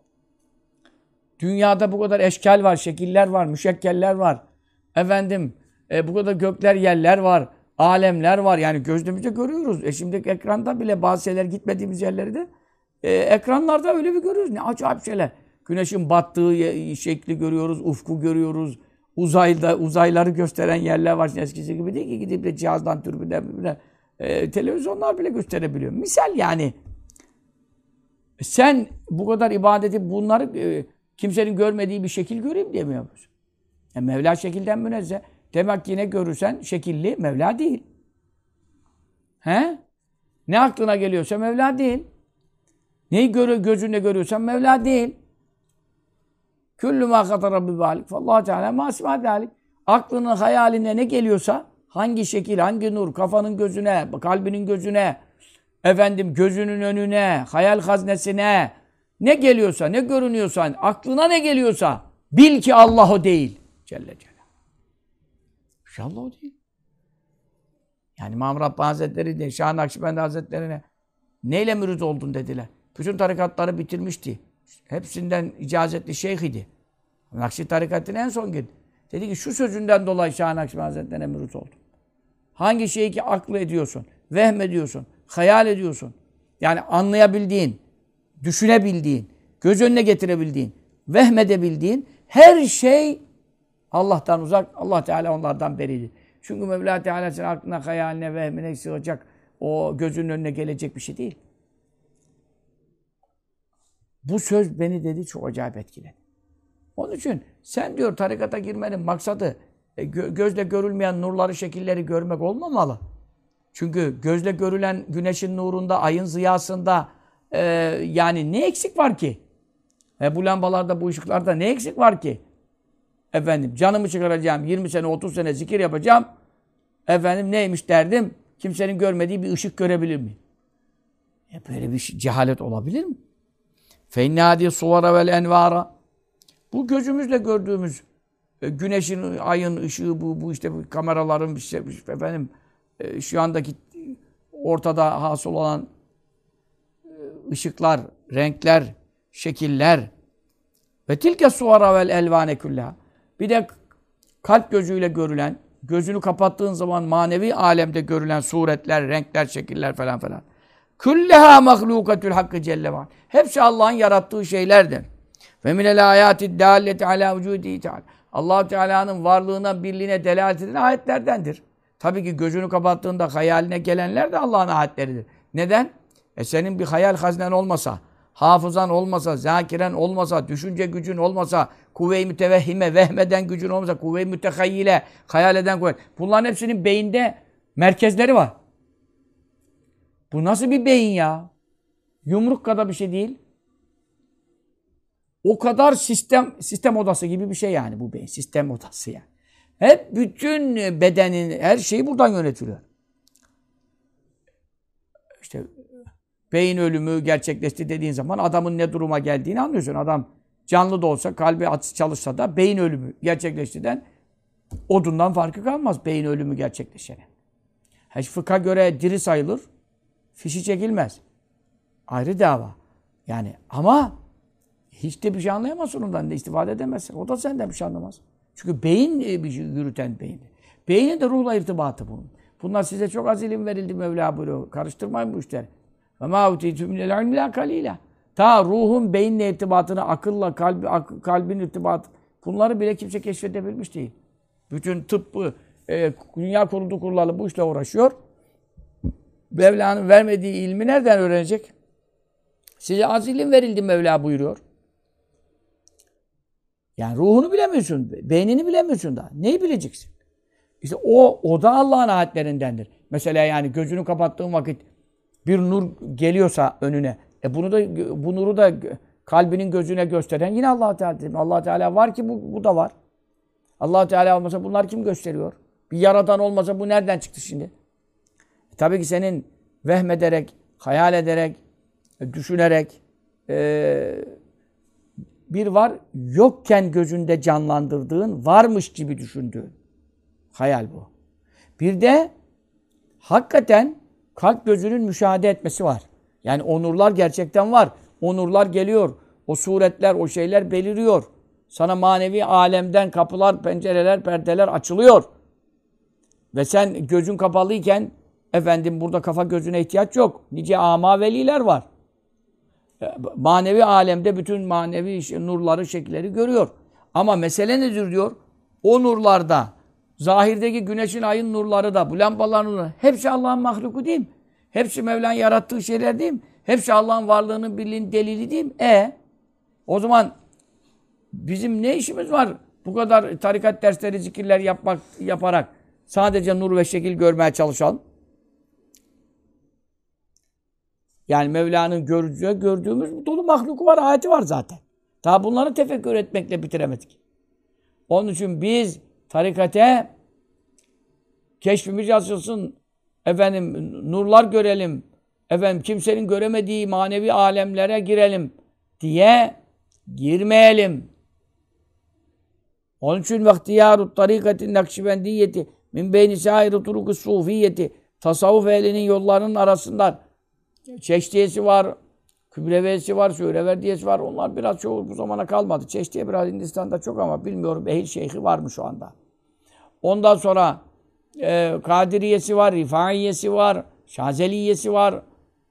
S2: Dünyada bu kadar eşkal var, şekiller var, müşekkeller var. Efendim e, bu kadar gökler, yerler var, alemler var. Yani gözümüzde görüyoruz. E şimdi ekranda bile bazı şeyler gitmediğimiz yerleri de e, ekranlarda öyle bir görüyoruz. Ne acayip şeyler. Güneşin battığı şekli görüyoruz, ufku görüyoruz. Uzayda uzayları gösteren yerler var. Eskisi gibi değil ki gidip de cihazdan türbünden e, televizyonlar bile gösterebiliyor. Misal yani. Sen bu kadar ibadeti bunları e, kimsenin görmediği bir şekil göreyim diye mi yapıyorsun? E, Mevla şekilden münezzeh. Demek ki yine görürsen şekilli Mevla değil. He? Ne aklına geliyorsa Mevla değil. Neyi gör, gözünle görüyorsan Mevla değil. Küllü mâ katara bi bâlik. Fallahu Teala dâlik. Aklının hayaline ne geliyorsa Hangi şekil, hangi nur, kafanın gözüne, kalbinin gözüne, efendim gözünün önüne, hayal haznesine, ne geliyorsa, ne görünüyorsa, aklına ne geliyorsa bil ki Allah değil. Celle Celaluhu. İnşallah o değil. Yani İmam Rabbani Hazretleri de Şah Nakşibendi Hazretlerine neyle mürit oldun dediler. Bütün tarikatları bitirmişti. Hepsinden icazetli şeyh idi. Nakşi tarikatına en son girdi. Dedi ki şu sözünden dolayı Şah Nakşibendi Hazretleri'ne mürit oldum. Hangi şeyi ki aklı ediyorsun, vehmediyorsun, hayal ediyorsun. Yani anlayabildiğin, düşünebildiğin, göz önüne getirebildiğin, vehmedebildiğin her şey Allah'tan uzak, Allah Teala onlardan beridir. Çünkü Mevla Teala senin aklına, hayaline, vehmine sığacak, o gözünün önüne gelecek bir şey değil. Bu söz beni dedi çok acayip etkiledi. Onun için sen diyor tarikata girmenin maksadı e, gö gözle görülmeyen nurları, şekilleri görmek olmamalı. Çünkü gözle görülen güneşin nurunda, ayın ziyasında e, yani ne eksik var ki? E, bu lambalarda, bu ışıklarda ne eksik var ki? Efendim canımı çıkaracağım, 20 sene, 30 sene zikir yapacağım. Efendim neymiş derdim? Kimsenin görmediği bir ışık görebilir mi? E, böyle bir şey, cehalet olabilir mi? Feinnâdi suvara vel envara bu gözümüzle gördüğümüz e, güneşin, ayın ışığı bu, bu işte bu kameraların bir şey, efendim e, şu andaki ortada hasıl olan e, ışıklar, renkler, şekiller ve tilke suvara vel elvane külla. Bir de kalp gözüyle görülen, gözünü kapattığın zaman manevi alemde görülen suretler, renkler, şekiller falan falan. Külleha mahlukatül hakkı celle Hepsi Allah'ın yarattığı şeylerdir. Ve minel ayati dalleti ala vücudi Teala. allah Teala'nın varlığına, birliğine delalet eden ayetlerdendir. Tabii ki gözünü kapattığında hayaline gelenler de Allah'ın ayetleridir. Neden? E senin bir hayal haznen olmasa, hafızan olmasa, zakiren olmasa, düşünce gücün olmasa, kuvve-i mütevehhime, vehmeden gücün olmasa, kuvve-i mütehayyile, hayal eden kuvvet. Bunların hepsinin beyinde merkezleri var. Bu nasıl bir beyin ya? Yumruk kadar bir şey değil. O kadar sistem sistem odası gibi bir şey yani bu beyin. Sistem odası yani. Hep bütün bedenin her şeyi buradan yönetiliyor. İşte beyin ölümü gerçekleşti dediğin zaman adamın ne duruma geldiğini anlıyorsun. Adam canlı da olsa, kalbi aç çalışsa da beyin ölümü gerçekleştiğinden odundan farkı kalmaz beyin ölümü gerçekleşene. Hiç fıkha göre diri sayılır, fişi çekilmez. Ayrı dava. Yani ama hiç de bir şey anlayamazsın ondan. Ne istifade edemezsin. O da senden bir şey anlamaz. Çünkü beyin e, bir şey, yürüten beyni. Beyni de ruhla irtibatı bunun. Bunlar size çok az ilim verildi Mevla buyuruyor. Karıştırmayın bu işleri. Ve ma utitüm minel ilmi. Ta ruhun beyinle irtibatını, akılla, kalbi, ak, kalbin irtibatı bunları bile kimse keşfedebilmiş değil. Bütün tıbbı, e, dünya kuruldu kurulalı bu işle uğraşıyor. Mevla'nın vermediği ilmi nereden öğrenecek? Size az ilim verildi Mevla buyuruyor. Yani ruhunu bilemiyorsun, beynini bilemiyorsun daha. Neyi bileceksin? İşte o, o da Allah'ın ayetlerindendir. Mesela yani gözünü kapattığın vakit bir nur geliyorsa önüne, e bunu da bu nuru da kalbinin gözüne gösteren yine Allah Teala. Allah Teala var ki bu, bu da var. Allah Teala olmasa bunlar kim gösteriyor? Bir yaradan olmasa bu nereden çıktı şimdi? E, tabii ki senin vehmederek, hayal ederek, e düşünerek, e, bir var yokken gözünde canlandırdığın, varmış gibi düşündüğün. Hayal bu. Bir de hakikaten kalp gözünün müşahede etmesi var. Yani onurlar gerçekten var. Onurlar geliyor. O suretler, o şeyler beliriyor. Sana manevi alemden kapılar, pencereler, perdeler açılıyor. Ve sen gözün kapalıyken efendim burada kafa gözüne ihtiyaç yok. Nice ama veliler var manevi alemde bütün manevi nurları, şekilleri görüyor. Ama mesele nedir diyor? O nurlarda, zahirdeki güneşin, ayın nurları da, bu lambaların nurları, hepsi Allah'ın mahluku değil mi? Hepsi Mevla'nın yarattığı şeyler değil mi? Hepsi Allah'ın varlığının birliğinin delili değil mi? E o zaman bizim ne işimiz var? Bu kadar tarikat dersleri, zikirler yapmak yaparak sadece nur ve şekil görmeye çalışalım. Yani Mevla'nın görücüye gördüğümüz dolu mahluku var, ayeti var zaten. Daha bunları tefekkür etmekle bitiremedik. Onun için biz tarikate keşfimiz yazılsın, efendim nurlar görelim, efendim kimsenin göremediği manevi alemlere girelim diye girmeyelim. Onun için vaktiyaru tarikatin nakşibendiyeti min beyni sairi turuku sufiyeti tasavvuf ehlinin yollarının arasından çeşdiyesi var, kübrevesi var, söyleverdiyesi var. Onlar biraz çoğu bu zamana kalmadı. Çeşdiye biraz Hindistan'da çok ama bilmiyorum. Ehil Şeyhi var mı şu anda? Ondan sonra e, Kadiriyesi var, Rifaiyesi var, Şazeliyesi var.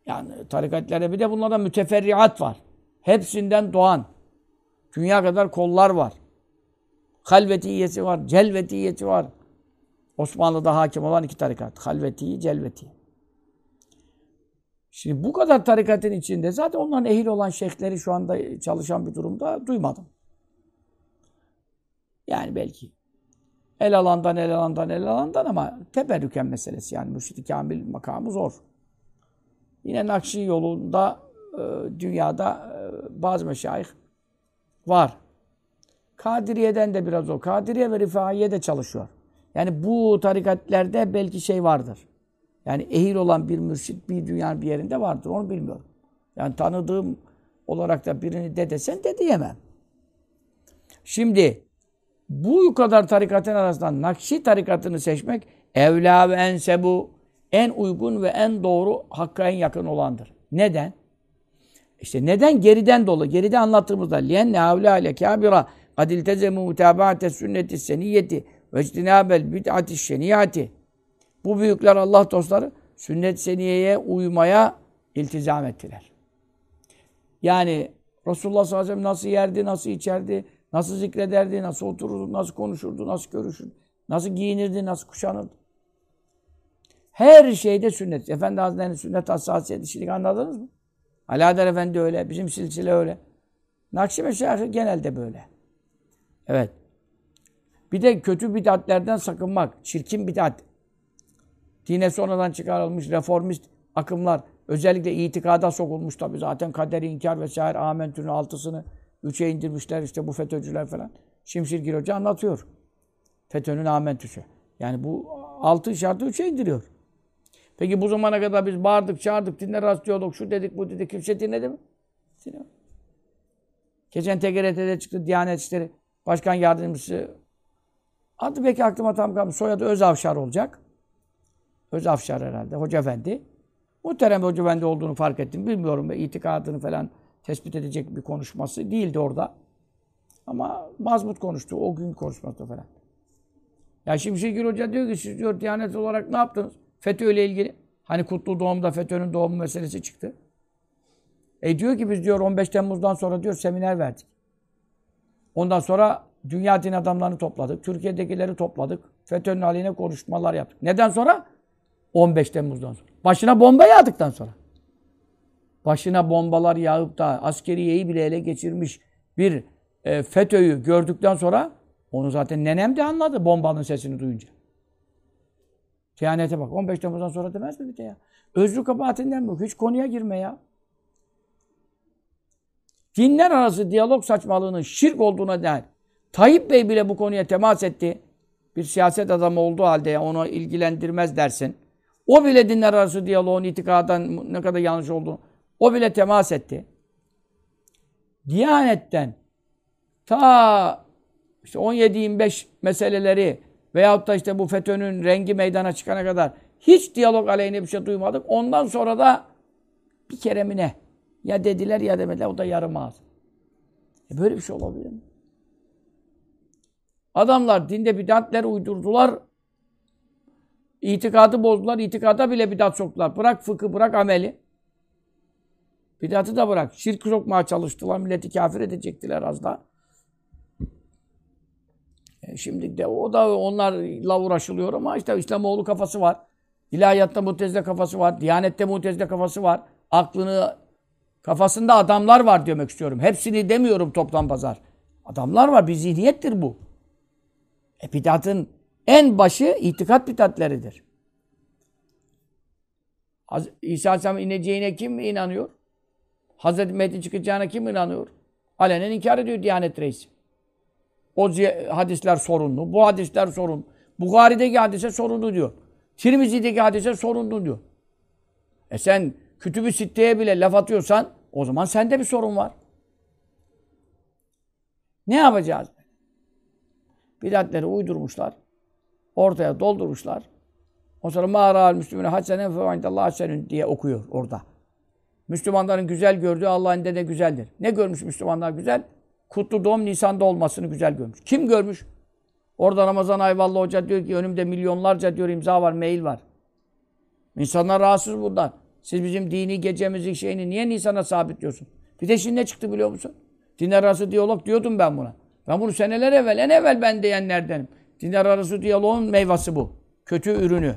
S2: Yani tarikatlerde bir de bunlarda müteferriat var. Hepsinden doğan. Dünya kadar kollar var. Halvetiyesi var, celvetiyesi var. Osmanlı'da hakim olan iki tarikat. Halvetiyi, celvetiyi. Şimdi bu kadar tarikatın içinde zaten onların ehil olan şeyhleri şu anda çalışan bir durumda duymadım. Yani belki el alandan el alandan el alandan ama teberrüken meselesi yani mürşid-i kamil makamı zor. Yine Nakşi yolunda e, dünyada e, bazı meşayih var. Kadiriye'den de biraz o. Kadiriye ve Rifaiye de çalışıyor. Yani bu tarikatlerde belki şey vardır. Yani ehil olan bir mürşit bir dünyanın bir yerinde vardır. Onu bilmiyorum. Yani tanıdığım olarak da birini de desen de diyemem. Şimdi bu kadar tarikatın arasından Nakşi tarikatını seçmek evla ve ensebu en uygun ve en doğru hakka en yakın olandır. Neden? İşte neden? Geriden dolu. Geride anlattığımızda lienne havla ile kabira kad iltezemu mutaba'ate sünneti seniyeti ve ictinabel bid'ati şeniyati. Bu büyükler Allah dostları sünnet seniyeye uymaya iltizam ettiler. Yani Resulullah sallallahu aleyhi ve sellem nasıl yerdi, nasıl içerdi, nasıl zikrederdi, nasıl otururdu, nasıl konuşurdu, nasıl görüşürdü, nasıl giyinirdi, nasıl kuşanırdı. Her şeyde sünnet. Efendi Hazretleri'nin sünnet hassasiyeti şimdi anladınız mı? Alaeddin Efendi öyle, bizim silsile öyle. Nakşi Meşayih'i genelde böyle. Evet. Bir de kötü bidatlerden sakınmak. Çirkin bidat. Dine sonradan çıkarılmış reformist akımlar. Özellikle itikada sokulmuş tabii zaten kaderi inkar vesaire amentünün altısını üçe indirmişler işte bu FETÖ'cüler falan. Şimşir Hoca anlatıyor. FETÖ'nün amentüsü. Yani bu altı şartı üçe indiriyor. Peki bu zamana kadar biz bağırdık, çağırdık, dinler rastlıyorduk, şu dedik, bu dedik. Kimse dinledi mi? Dinlemedi. Geçen TGRT'de çıktı Diyanet İşleri Başkan Yardımcısı. Adı peki aklıma tam kalmış. Soyadı Özavşar olacak. Özavşar herhalde. Hoca Efendi. Muhterem Hoca Efendi olduğunu fark ettim. Bilmiyorum ve itikadını falan tespit edecek bir konuşması değildi orada. Ama mazmut konuştu. O gün konuşması falan. Ya şimdi Şimşekir Hoca diyor ki siz diyor Diyanet olarak ne yaptınız? FETÖ ile ilgili. Hani kutlu doğumda FETÖ'nün doğumu meselesi çıktı. E diyor ki biz diyor 15 Temmuz'dan sonra diyor seminer verdik. Ondan sonra dünya din adamlarını topladık. Türkiye'dekileri topladık. FETÖ'nün aleyhine konuşmalar yaptık. Neden sonra? 15 Temmuz'dan sonra. Başına bomba yağdıktan sonra. Başına bombalar yağıp da askeriyeyi bile ele geçirmiş bir e, FETÖ'yü gördükten sonra onu zaten nenem de anladı bombanın sesini duyunca. Kehanete bak. 15 Temmuz'dan sonra demez mi bir de ya? Özrü kabahatinden bu. Hiç konuya girme ya. Dinler arası diyalog saçmalığının şirk olduğuna dair Tayyip Bey bile bu konuya temas etti. Bir siyaset adamı olduğu halde onu ilgilendirmez dersin. O bile dinler arası diyaloğun itikadan ne kadar yanlış olduğunu o bile temas etti. Diyanetten ta işte 17-25 meseleleri veyahut da işte bu FETÖ'nün rengi meydana çıkana kadar hiç diyalog aleyhine bir şey duymadık. Ondan sonra da bir kere mi ne? Ya dediler ya demediler. O da yarım ağız. E böyle bir şey olabilir mi? Adamlar dinde bidatler uydurdular. İtikadı bozdular. İtikada bile bidat soktular. Bırak fıkı, bırak ameli. Bidatı da bırak. Şirk sokmaya çalıştılar. Milleti kafir edecektiler az da. E şimdi de o da onlarla uğraşılıyor ama işte İslamoğlu kafası var. İlahiyatta mutezile kafası var. Diyanette mutezile kafası var. Aklını kafasında adamlar var demek istiyorum. Hepsini demiyorum toptan pazar. Adamlar var. Bir zihniyettir bu. E bidatın en başı itikat bidatleridir. İsa Aleyhisselam ineceğine kim inanıyor? Hazreti Mehdi çıkacağına kim inanıyor? Alenen inkar ediyor Diyanet Reisi. O hadisler sorunlu, bu hadisler sorun. Bukhari'deki hadise sorunlu diyor. Tirmizi'deki hadise sorunlu diyor. E sen Kütüb-ü Sitte'ye bile laf atıyorsan o zaman sende bir sorun var. Ne yapacağız? Bidatleri uydurmuşlar. Ortaya doldurmuşlar. O sonra mağara müslümüne hasenen fe Allah hasenün diye okuyor orada. Müslümanların güzel gördüğü Allah'ın de güzeldir. Ne görmüş Müslümanlar güzel? Kutlu doğum Nisan'da olmasını güzel görmüş. Kim görmüş? Orada Ramazan Ayvallı Hoca diyor ki önümde milyonlarca diyor imza var, mail var. İnsanlar rahatsız bundan. Siz bizim dini gecemizin şeyini niye Nisan'a sabitliyorsun? Bir de şimdi ne çıktı biliyor musun? Dinler arası diyalog diyordum ben buna. Ben bunu seneler evvel, en evvel ben diyenlerdenim. Dinler arası diyaloğun meyvası bu. Kötü ürünü.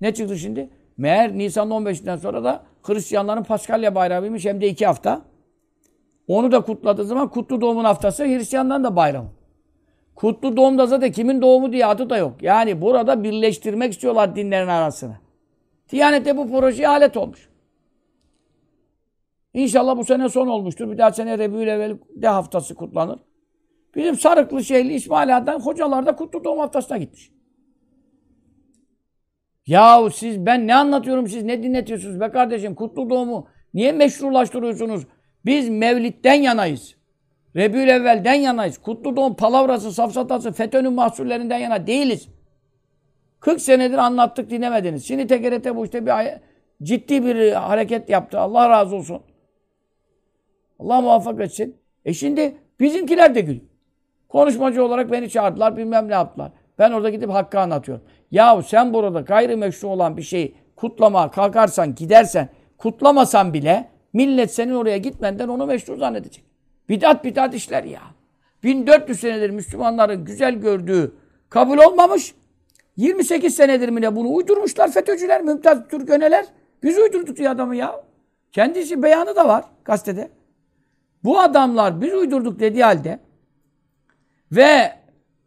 S2: Ne çıktı şimdi? Meğer Nisan 15'inden sonra da Hristiyanların Paskalya bayramıymış hem de iki hafta. Onu da kutladığı zaman kutlu doğumun haftası Hristiyanların da bayramı. Kutlu doğumda zaten kimin doğumu diye adı da yok. Yani burada birleştirmek istiyorlar dinlerin arasını. Diyanete bu projeye alet olmuş. İnşallah bu sene son olmuştur. Bir daha sene Rebiyül de haftası kutlanır. Bizim Sarıklı şehirli İsmail Ağa'dan hocalar da kutlu doğum haftasına gitmiş. Yahu siz ben ne anlatıyorum siz ne dinletiyorsunuz be kardeşim kutlu doğumu niye meşrulaştırıyorsunuz? Biz Mevlid'den yanayız. Rebül evvelden yanayız. Kutlu doğum palavrası, safsatası, FETÖ'nün mahsullerinden yana değiliz. 40 senedir anlattık dinlemediniz. Şimdi TGRT bu işte bir ciddi bir hareket yaptı. Allah razı olsun. Allah muvaffak etsin. E şimdi bizimkiler de gül. Konuşmacı olarak beni çağırdılar, bilmem ne yaptılar. Ben orada gidip hakkı anlatıyorum. Yahu sen burada gayrimeşru olan bir şeyi kutlama kalkarsan, gidersen, kutlamasan bile millet senin oraya gitmenden onu meşru zannedecek. Bidat bidat işler ya. 1400 senedir Müslümanların güzel gördüğü kabul olmamış. 28 senedir mi ne bunu uydurmuşlar FETÖ'cüler, Mümtaz Türköneler. Biz uydurduk diye adamı ya. Kendisi beyanı da var gazetede. Bu adamlar biz uydurduk dediği halde ve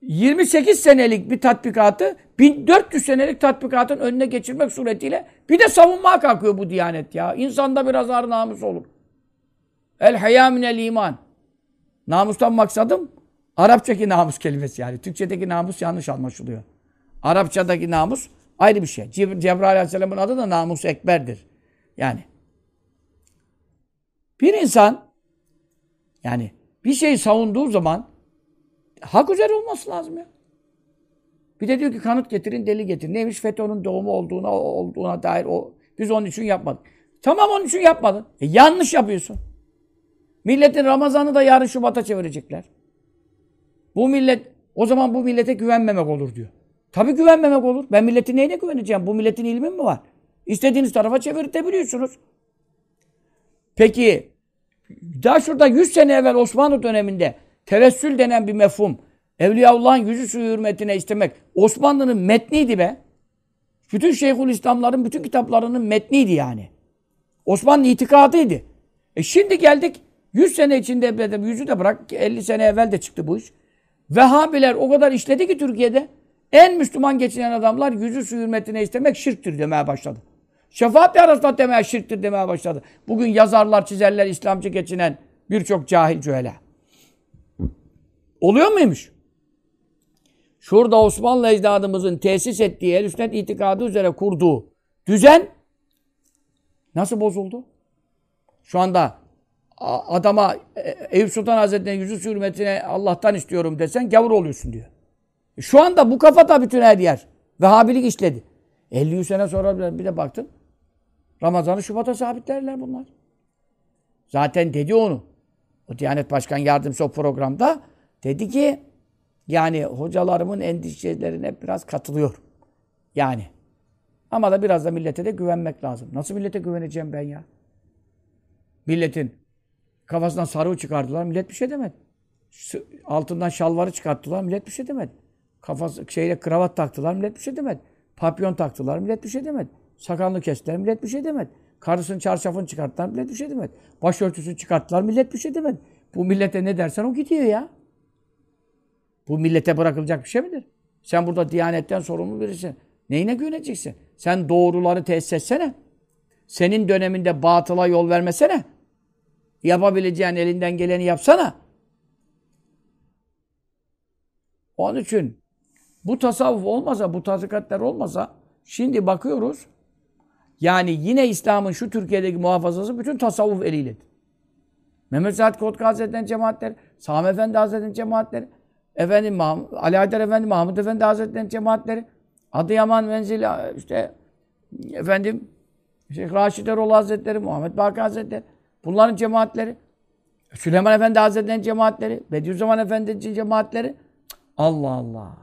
S2: 28 senelik bir tatbikatı 1400 senelik tatbikatın önüne geçirmek suretiyle bir de savunmaya kalkıyor bu diyanet ya. İnsanda biraz ağır namus olur. El hayya minel iman. Namustan maksadım Arapçaki namus kelimesi yani. Türkçedeki namus yanlış anlaşılıyor. Arapçadaki namus ayrı bir şey. Ceb Cebrail Aleyhisselam'ın adı da namus ekberdir. Yani bir insan yani bir şeyi savunduğu zaman hak üzere olması lazım ya. Bir de diyor ki kanıt getirin, deli getirin. Neymiş FETÖ'nün doğumu olduğuna olduğuna dair o biz onun için yapmadık. Tamam onun için yapmadın. E, yanlış yapıyorsun. Milletin Ramazan'ı da yarın Şubat'a çevirecekler. Bu millet o zaman bu millete güvenmemek olur diyor. Tabii güvenmemek olur. Ben milletin neyine güveneceğim? Bu milletin ilmi mi var? İstediğiniz tarafa çevirtebiliyorsunuz. Peki daha şurada 100 sene evvel Osmanlı döneminde tevessül denen bir mefhum. Evliyaullah'ın yüzü suyu hürmetine istemek. Osmanlı'nın metniydi be. Bütün Şeyhül İslamların bütün kitaplarının metniydi yani. Osmanlı itikadıydı. E şimdi geldik 100 sene içinde dedim, yüzü de bırak 50 sene evvel de çıktı bu iş. Vehhabiler o kadar işledi ki Türkiye'de en Müslüman geçinen adamlar yüzü su hürmetine istemek şirktir demeye başladı. Şefaat ya demeye şirktir demeye başladı. Bugün yazarlar, çizerler, İslamcı geçinen birçok cahil cühela. Oluyor muymuş? Şurada Osmanlı ecdadımızın tesis ettiği, el sünnet itikadı üzere kurduğu düzen nasıl bozuldu? Şu anda adama e, Eyüp Sultan Hazretleri'nin yüzü hürmetine Allah'tan istiyorum desen gavur oluyorsun diyor. E, şu anda bu kafada bütün her yer. Vehhabilik işledi. 50 sene sonra bir de baktın. Ramazan'ı Şubat'a sabitlerler bunlar. Zaten dedi onu. O Diyanet Başkan Yardımcısı o programda dedi ki yani hocalarımın endişelerine biraz katılıyor. Yani. Ama da biraz da millete de güvenmek lazım. Nasıl millete güveneceğim ben ya? Milletin kafasından sarığı çıkardılar. Millet bir şey demedi. Altından şalvarı çıkarttılar. Millet bir şey demedi. Kafası şeyle kravat taktılar. Millet bir şey demedi. Papyon taktılar. Millet bir şey demedi. Sakalını kestiler. Millet bir şey demedi. Karısının çarşafını çıkarttılar. Millet bir şey demedi. Başörtüsünü çıkarttılar. Millet bir şey demedi. Bu millete ne dersen o gidiyor ya. Bu millete bırakılacak bir şey midir? Sen burada diyanetten sorumlu birisin. Neyine güveneceksin? Sen doğruları tesis etsene. Senin döneminde batıla yol vermesene. Yapabileceğin elinden geleni yapsana. Onun için bu tasavvuf olmasa, bu tazikatler olmasa şimdi bakıyoruz yani yine İslam'ın şu Türkiye'deki muhafazası bütün tasavvuf eliyledir. Mehmet Saad Kotka Hazretleri'nin cemaatleri, Sami Efendi Hazretleri'nin cemaatleri, efendim Ali Haydar Efendi, Mahmud Efendi Hazretleri'nin cemaatleri, Adıyaman Menzili, işte efendim Şeyh Raşid Eroğlu Hazretleri, Muhammed Baki Hazretleri, bunların cemaatleri, Süleyman Efendi Hazretleri'nin cemaatleri, Bediüzzaman Efendi'nin cemaatleri. Allah Allah.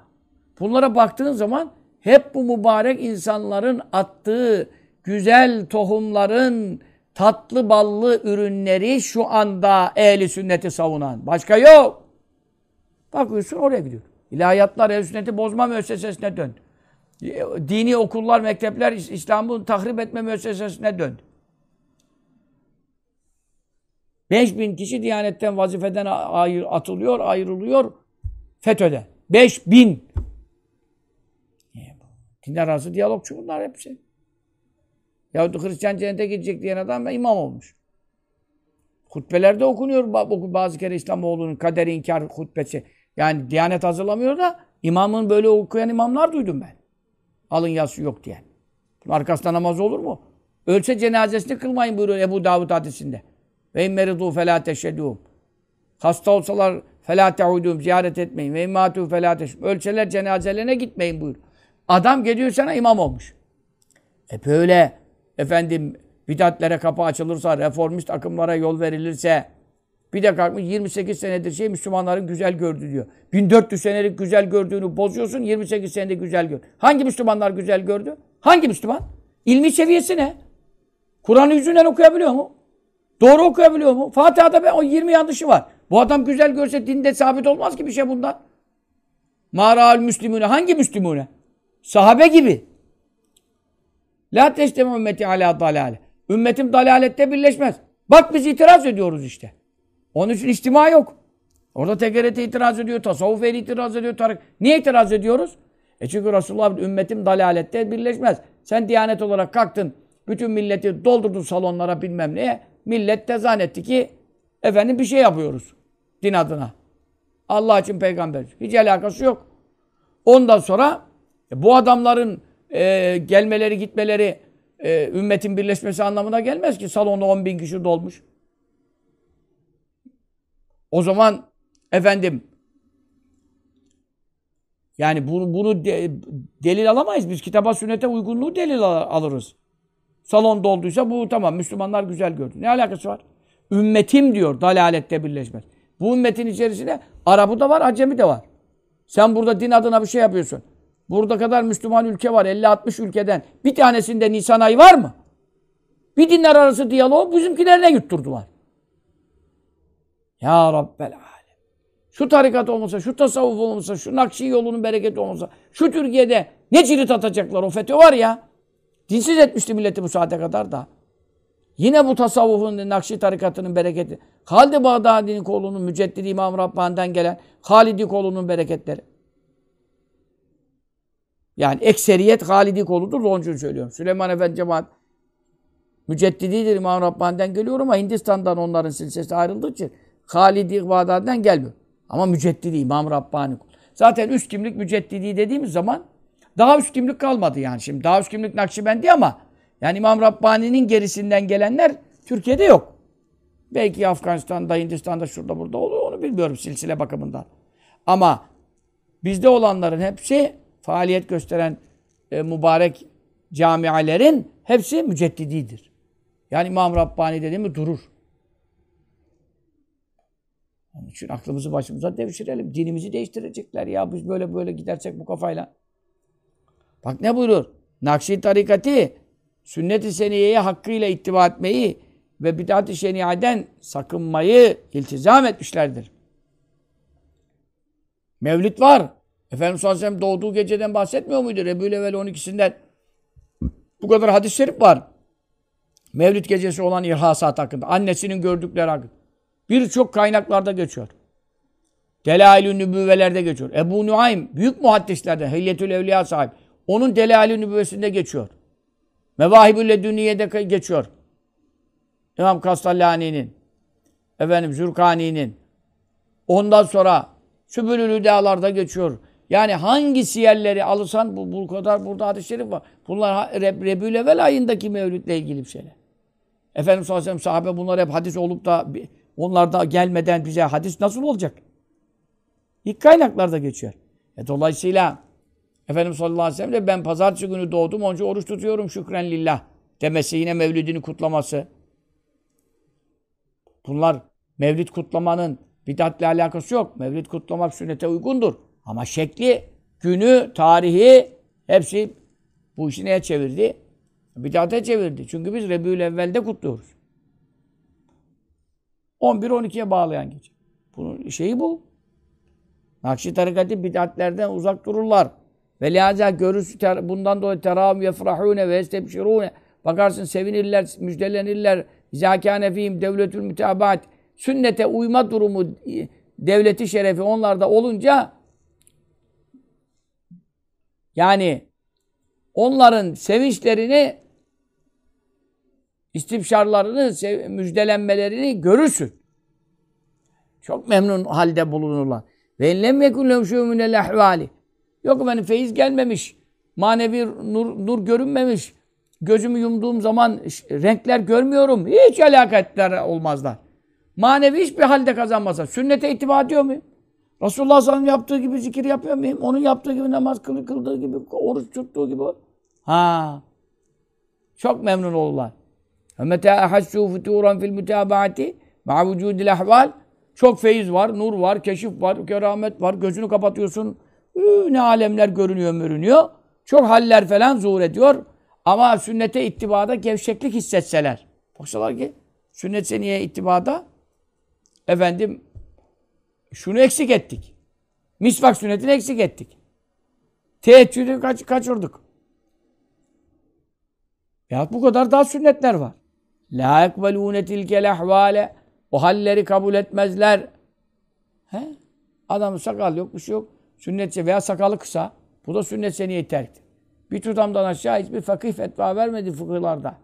S2: Bunlara baktığın zaman hep bu mübarek insanların attığı güzel tohumların tatlı ballı ürünleri şu anda ehli sünneti savunan. Başka yok. Bakıyorsun oraya gidiyor. İlahiyatlar ehli sünneti bozma müessesesine döndü. Dini okullar, mektepler İslam'ı tahrip etme müessesesine döndü. 5000 kişi Diyanet'ten vazifeden atılıyor, ayrılıyor FETÖ'de. 5000. Din arası diyalogçu bunlar hepsi. Yahudi Hristiyan cennete gidecek diyen adam imam olmuş. Hutbelerde okunuyor bazı kere İslamoğlu'nun kaderi inkar hutbesi. Yani Diyanet hazırlamıyor da imamın böyle okuyan imamlar duydum ben. Alın yazısı yok diyen. Arkasında namaz olur mu? Ölse cenazesini kılmayın buyuruyor Ebu Davud hadisinde. Ve immeridu felâ teşhedûm. Hasta olsalar felâ te'udûm. Ziyaret etmeyin. Ve immâtû felâ Ölseler cenazelerine gitmeyin buyur. Adam geliyor sana imam olmuş. E böyle efendim bidatlere kapı açılırsa, reformist akımlara yol verilirse bir de kalkmış 28 senedir şey Müslümanların güzel gördü diyor. 1400 senelik güzel gördüğünü bozuyorsun 28 senede güzel gör. Hangi Müslümanlar güzel gördü? Hangi Müslüman? İlmi seviyesi ne? Kur'an'ı yüzünden okuyabiliyor mu? Doğru okuyabiliyor mu? Fatiha'da ben, o 20 yanlışı var. Bu adam güzel görse dinde sabit olmaz ki bir şey bundan. Mağra'al Müslümüne. Hangi Müslümüne? Sahabe gibi. La teşteme ümmeti ala dalale. Ümmetim dalalette birleşmez. Bak biz itiraz ediyoruz işte. Onun için içtima yok. Orada TGRT itiraz ediyor, tasavvuf ehli itiraz ediyor, tarık. Niye itiraz ediyoruz? E çünkü Resulullah ümmetim dalalette birleşmez. Sen diyanet olarak kalktın, bütün milleti doldurdun salonlara bilmem neye. Millet de zannetti ki efendim bir şey yapıyoruz din adına. Allah için peygamber. Hiç alakası yok. Ondan sonra e, bu adamların e, gelmeleri gitmeleri e, ümmetin birleşmesi anlamına gelmez ki. Salonda 10 bin kişi dolmuş. O zaman efendim yani bunu, bunu de, delil alamayız. Biz kitaba sünnete uygunluğu delil al alırız. Salon dolduysa bu tamam Müslümanlar güzel gördü. Ne alakası var? Ümmetim diyor dalalette birleşmez. Bu ümmetin içerisinde Arap'ı da var, Acemi de var. Sen burada din adına bir şey yapıyorsun. Burada kadar Müslüman ülke var. 50-60 ülkeden. Bir tanesinde Nisan ayı var mı? Bir dinler arası diyalog bizimkilerine yutturdular. Ya Rabbel Alem. Şu tarikat olmasa, şu tasavvuf olmasa, şu Nakşi yolunun bereketi olmasa, şu Türkiye'de ne cirit atacaklar o FETÖ var ya. Dinsiz etmişti milleti bu saate kadar da. Yine bu tasavvufun, Nakşi tarikatının bereketi. Halid-i Bağdadi'nin kolunun, Müceddidi İmam Rabbani'den gelen Halidi kolunun bereketleri. Yani ekseriyet Halidi koludur. Onun için söylüyorum. Süleyman Efendi cemaat müceddididir. İmam Rabbani'den geliyor ama Hindistan'dan onların silsilesi ayrıldığı için Halidi Bağdadi'den gelmiyor. Ama müceddidi İmam Rabbani. Zaten üst kimlik müceddidi dediğimiz zaman daha üst kimlik kalmadı yani. Şimdi daha üst kimlik Nakşibendi ama yani İmam Rabbani'nin gerisinden gelenler Türkiye'de yok. Belki Afganistan'da, Hindistan'da, şurada burada oluyor. Onu bilmiyorum silsile bakımından. Ama bizde olanların hepsi faaliyet gösteren e, mübarek camialerin hepsi müceddididir. Yani İmam Rabbani dedi durur. Onun için aklımızı başımıza devşirelim. Dinimizi değiştirecekler ya. Biz böyle böyle gidersek bu kafayla. Bak ne buyurur? Nakşi tarikati sünnet-i seniyeye hakkıyla ittiba etmeyi ve bid'at-ı şeniaden sakınmayı iltizam etmişlerdir. Mevlid var. Efendimiz sallallahu doğduğu geceden bahsetmiyor muydu? Rebül-i 12'sinden bu kadar hadis-i şerif var. Mevlid gecesi olan irhasat hakkında. Annesinin gördükleri hakkında. Birçok kaynaklarda geçiyor. Delail-ü Nübüvvelerde geçiyor. Ebu Nuaym, büyük muhaddislerden, Hilyetül Evliya sahip. Onun Delail-ü Nübüvvesinde geçiyor. Mevahibül Ledünniye'de geçiyor. İmam Kastallani'nin, efendim Zürkani'nin, ondan sonra Sübülül Hüdalar'da geçiyor. Yani hangi siyerleri alırsan bu, bu kadar burada hadis-i şerif var. Bunlar Reb, Rebül Evvel ayındaki mevlütle ilgili bir şeyler. Efendimiz sallallahu aleyhi ve sellem sahabe bunlar hep hadis olup da onlar da gelmeden bize hadis nasıl olacak? İlk kaynaklarda geçiyor. E dolayısıyla Efendimiz sallallahu aleyhi ve sellem de ben pazartesi günü doğdum onca oruç tutuyorum şükren lillah demesi yine mevlidini kutlaması. Bunlar mevlid kutlamanın bidatle alakası yok. Mevlid kutlamak sünnete uygundur. Ama şekli, günü, tarihi hepsi bu işi neye çevirdi? Bidate çevirdi. Çünkü biz Rebül Evvel'de kutluyoruz. 11-12'ye bağlayan gece. Bunun şeyi bu. Nakşi tarikati bidatlerden uzak dururlar. Ve lihaza görürsü bundan dolayı teravüm yefrahûne ve estebşirûne. Bakarsın sevinirler, müjdelenirler. Zâkâne fîhim devletül müteabat. Sünnete uyma durumu, devleti şerefi onlarda olunca Yani onların sevinçlerini istibşarlarını, müjdelenmelerini görürsün. Çok memnun halde bulunurlar. Ve ellem yekun lehum ahvali. Yok efendim feyiz gelmemiş. Manevi nur, nur görünmemiş. Gözümü yumduğum zaman renkler görmüyorum. Hiç alaketler olmazlar. Manevi hiçbir halde kazanmazlar. Sünnete itibar ediyor muyum? Resulullah sallallahu yaptığı gibi zikir yapıyor muyum? Onun yaptığı gibi namaz kıldığı gibi, oruç tuttuğu gibi. Ha. Çok memnun olurlar. Meta ahassu futuran fil mutabaati ma vücudil ahval. Çok feyiz var, nur var, keşif var, keramet var. Gözünü kapatıyorsun. Ne alemler görünüyor, görünüyor. Çok haller falan zuhur ediyor. Ama sünnete ittibada gevşeklik hissetseler. Baksalar ki sünnet seniye ittibada efendim şunu eksik ettik. Misvak sünnetini eksik ettik. Teheccüdü kaç, kaçırdık. Ya bu kadar daha sünnetler var. La ekbelûne tilkel ahvale. O halleri kabul etmezler. He? Adamın sakal yok, bir şey yok. Sünnet veya sakalı kısa. Bu da sünnet seniye terktir. Bir tutamdan aşağı hiçbir fakih fetva vermedi fıkıhlarda.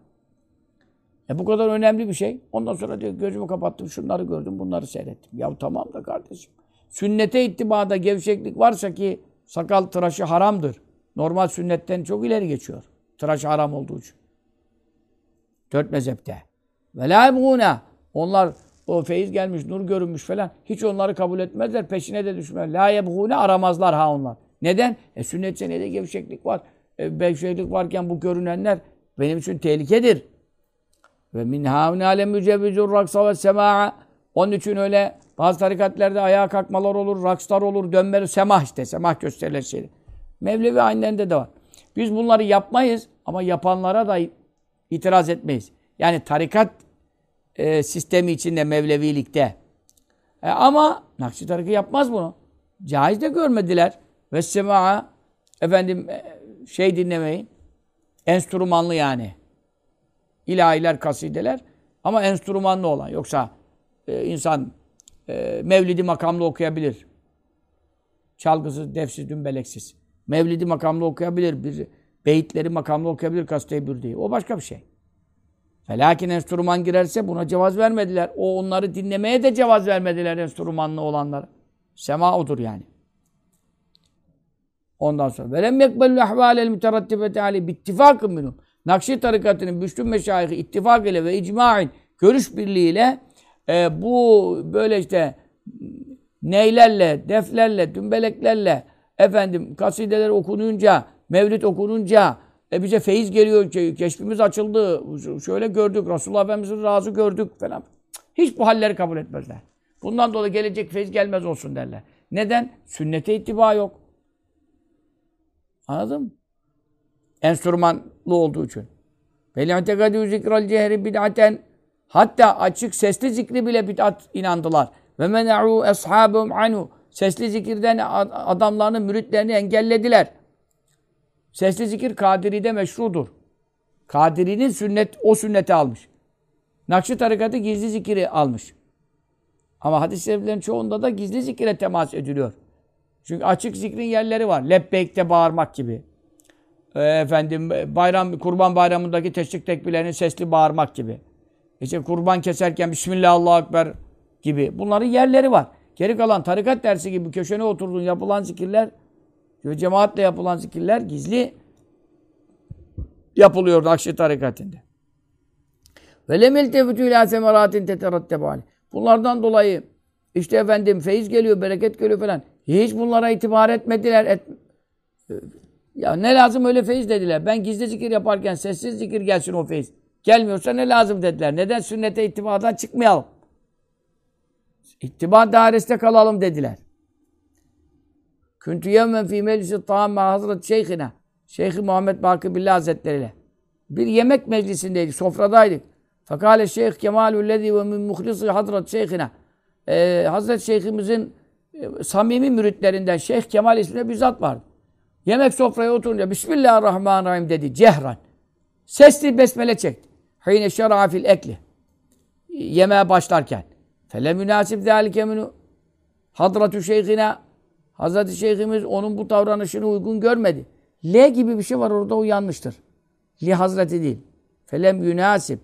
S2: E bu kadar önemli bir şey. Ondan sonra diyor gözümü kapattım, şunları gördüm, bunları seyrettim. Ya tamam da kardeşim. Sünnete ittibada gevşeklik varsa ki sakal tıraşı haramdır. Normal sünnetten çok ileri geçiyor. Tıraş haram olduğu için. Dört mezhepte. Ve la Onlar o feyiz gelmiş, nur görünmüş falan. Hiç onları kabul etmezler. Peşine de düşmez. La yebhune aramazlar ha onlar. Neden? E sünnet senede gevşeklik var. E, gevşeklik varken bu görünenler benim için tehlikedir. Ve min havne ale mücevvizur raksa ve sema'a. Onun için öyle bazı tarikatlerde ayağa kalkmalar olur, rakslar olur, dönmeler, semah işte, semah gösterilir şey. Mevlevi ayinlerinde de var. Biz bunları yapmayız ama yapanlara da itiraz etmeyiz. Yani tarikat e, sistemi içinde Mevlevilikte. E, ama Nakşi tarikı yapmaz bunu. Caiz de görmediler. Ve sema'a efendim e, şey dinlemeyin. Enstrümanlı yani. İlahiler, kasideler ama enstrümanlı olan. Yoksa e, insan e, mevlidi makamlı okuyabilir. Çalgısız, defsiz, dümbeleksiz. Mevlidi makamlı okuyabilir. Bir beyitleri makamlı okuyabilir kaside bürdeyi. O başka bir şey. Lakin enstrüman girerse buna cevaz vermediler. O onları dinlemeye de cevaz vermediler enstrümanlı olanlara. Sema odur yani. Ondan sonra velem yekbelü ahvalel müterattibeti aleyh bittifakın minhum. Nakşi tarikatının bütün meşayihi ittifak ile ve icmain görüş birliğiyle e, bu böyle işte neylerle, deflerle, dümbeleklerle efendim kasideler okununca, mevlid okununca e bize feyiz geliyor, keşfimiz açıldı, şöyle gördük, Resulullah Efendimiz'i razı gördük falan. Hiç bu halleri kabul etmezler. Bundan dolayı gelecek feyiz gelmez olsun derler. Neden? Sünnete ittiba yok. Anladın mı? Enstrümanlı olduğu için. Vel'atekadü zikral cehri bid'aten Hatta açık sesli zikri bile bid'at inandılar. Ve mena'u ashabum anhu. Sesli zikirden adamlarını, müritlerini engellediler. Sesli zikir Kadiri'de meşrudur. Kadiri'nin sünnet, o sünneti almış. Nakşi tarikatı gizli zikiri almış. Ama hadis-i şeriflerin çoğunda da gizli zikire temas ediliyor. Çünkü açık zikrin yerleri var. Lebbek'te bağırmak gibi. E, efendim bayram kurban bayramındaki teşrik tekbirlerini sesli bağırmak gibi. İşte kurban keserken Bismillah Allahu Ekber gibi. Bunların yerleri var. Geri kalan tarikat dersi gibi köşene oturduğun yapılan zikirler ve cemaatle yapılan zikirler gizli yapılıyor Nakşi tarikatinde. Ve lemel tefutü ilâ semeratin teterattebu Bunlardan dolayı işte efendim feyiz geliyor, bereket geliyor falan. Hiç bunlara itibar etmediler. Et... Ya ne lazım öyle feyiz dediler. Ben gizli zikir yaparken sessiz zikir gelsin o feyiz. Gelmiyorsa ne lazım dediler. Neden sünnete ittibadan çıkmayalım? İttiba dairesinde kalalım dediler. Küntü yevmen fî meclisi ta'amme hazret şeyhine. Şeyh Muhammed Bakı Billah Hazretleri ile. Bir yemek meclisindeydik, sofradaydık. Fakale Şeyh Kemalüllezî ve min muhlisi hazret şeyhine. Ee, Hazret Şeyhimizin e, samimi müritlerinden Şeyh Kemal isminde bir zat vardı. Yemek sofraya oturunca Bismillahirrahmanirrahim dedi cehran. Sesli besmele çekti. Hine şer'a fil ekli. Yemeğe başlarken. Fele münasip zâlike minü hadratü şeyhine Hazreti Şeyhimiz onun bu davranışını uygun görmedi. L gibi bir şey var orada o yanlıştır. Li hazreti değil. Felem yünasip.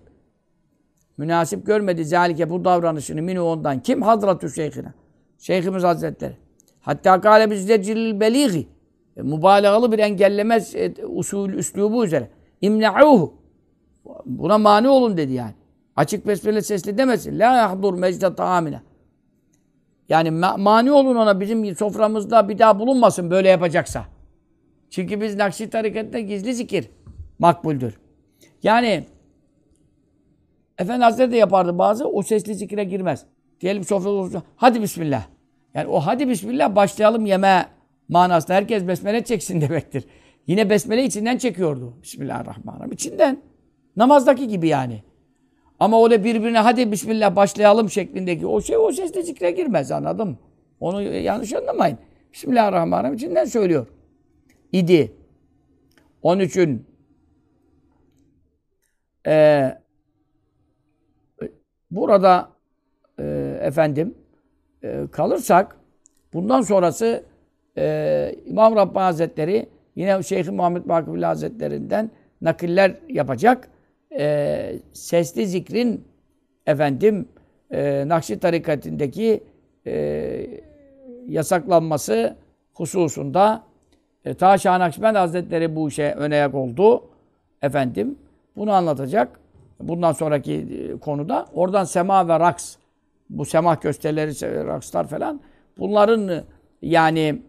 S2: Münasip görmedi zalike bu davranışını minu ondan. Kim? Hazretü şeyhine. Şeyhimiz Hazretleri. Hatta kâle bizde cilil belîgi. E, mübalağalı bir engellemez e, usul, üslubu üzere. İmne'uhu. Buna mani olun dedi yani. Açık besmele sesli demesin. La yahdur mecde taamine. Yani ma mani olun ona bizim soframızda bir daha bulunmasın böyle yapacaksa. Çünkü biz Nakşi tarikatında gizli zikir makbuldür. Yani Efendi Hazretleri de yapardı bazı. O sesli zikire girmez. Diyelim sofrada hadi bismillah. Yani o hadi bismillah başlayalım yeme manasında. Herkes besmele çeksin *laughs* demektir. Yine besmele içinden çekiyordu. Bismillahirrahmanirrahim. İçinden. Namazdaki gibi yani. Ama öyle birbirine hadi bismillah başlayalım şeklindeki o şey o sesli zikre girmez anladım. Onu yanlış anlamayın. Bismillahirrahmanirrahim içinden söylüyor. İdi. Onun için e, burada e, efendim e, kalırsak bundan sonrası e, İmam Rabbani Hazretleri yine Şeyh Muhammed Bakıbullah Hazretlerinden nakiller yapacak. E, sesli zikrin efendim e, Nakşi tarikatindeki e, yasaklanması hususunda e, ta Şah Nakşibend Hazretleri bu işe önayak oldu. Efendim bunu anlatacak. Bundan sonraki e, konuda oradan sema ve raks bu semah gösterileri, rakslar falan bunların yani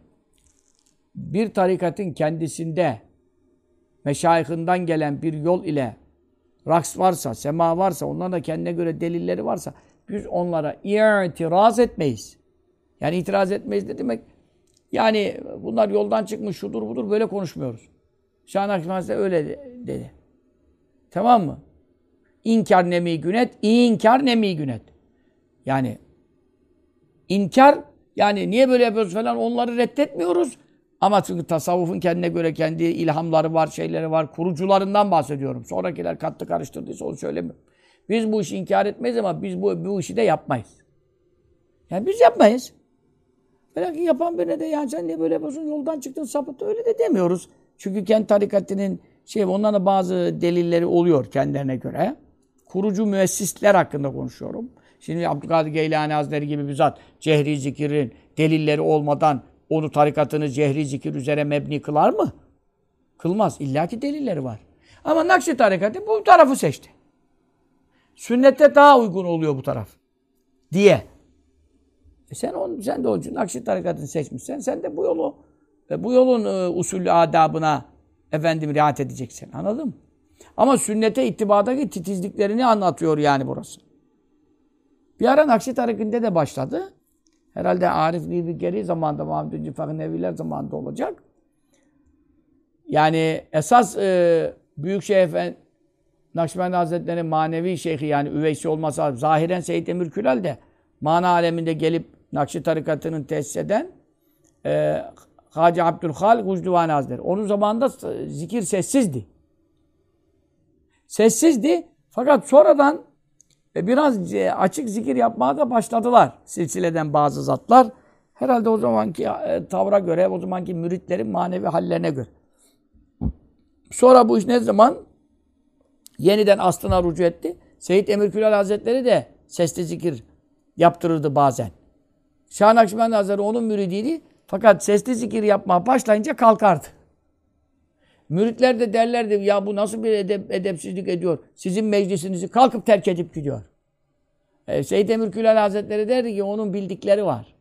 S2: bir tarikatın kendisinde meşayihinden gelen bir yol ile raks varsa, sema varsa, onların da kendine göre delilleri varsa biz onlara itiraz etmeyiz. Yani itiraz etmeyiz ne demek? Yani bunlar yoldan çıkmış, şudur budur böyle konuşmuyoruz. Şah Nakşibendi öyle dedi. Tamam mı? İnkar nemi günet, inkar nemi günet. Yani inkar yani niye böyle yapıyoruz falan onları reddetmiyoruz. Ama çünkü tasavvufun kendine göre kendi ilhamları var, şeyleri var. Kurucularından bahsediyorum. Sonrakiler kattı karıştırdıysa onu söylemiyorum. Biz bu işi inkar etmeyiz ama biz bu, bu işi de yapmayız. Yani biz yapmayız. Belki yapan birine de yani sen niye böyle yapıyorsun yoldan çıktın sapıttı öyle de demiyoruz. Çünkü kendi tarikatının şey onların da bazı delilleri oluyor kendilerine göre. Kurucu müessisler hakkında konuşuyorum. Şimdi Abdülkadir Geylani Hazretleri gibi bir zat cehri zikirin delilleri olmadan onu tarikatını cehri zikir üzere mebni kılar mı? Kılmaz. İlla ki delilleri var. Ama Nakşi tarikatı bu tarafı seçti. Sünnette daha uygun oluyor bu taraf. Diye. E sen, on, sen de onun Nakşi tarikatını seçmişsen sen de bu yolu e, bu yolun e, usulü adabına efendim riayet edeceksin. Anladın mı? Ama sünnete ittibadaki titizliklerini anlatıyor yani burası. Bir ara Nakşi tarikinde de başladı. Herhalde Arif bir geri zamanda Muhammed Fakir Neviler zamanında olacak. Yani esas e, Büyük Şeyh Efendi Nakşibendi Hazretleri'nin manevi şeyhi yani üveysi olmasa zahiren Seyyid Emir Külal de mana aleminde gelip Nakşi tarikatının tesis eden e, Hacı Abdülhalik Ucduvani Hazretleri. Onun zamanında zikir sessizdi. Sessizdi. Fakat sonradan ve biraz açık zikir yapmaya da başladılar silsileden bazı zatlar. Herhalde o zamanki e, tavra göre, o zamanki müritlerin manevi hallerine göre. Sonra bu iş ne zaman? Yeniden aslına rücu etti. Seyyid Emirkülal Hazretleri de sesli zikir yaptırırdı bazen. Şah Nakşibendi Hazretleri onun müridiydi. Fakat sesli zikir yapmaya başlayınca kalkardı. Müritler de derlerdi ya bu nasıl bir edep, edepsizlik ediyor. Sizin meclisinizi kalkıp terk edip gidiyor. E, Seyyid Emir Külal Hazretleri derdi ki onun bildikleri var.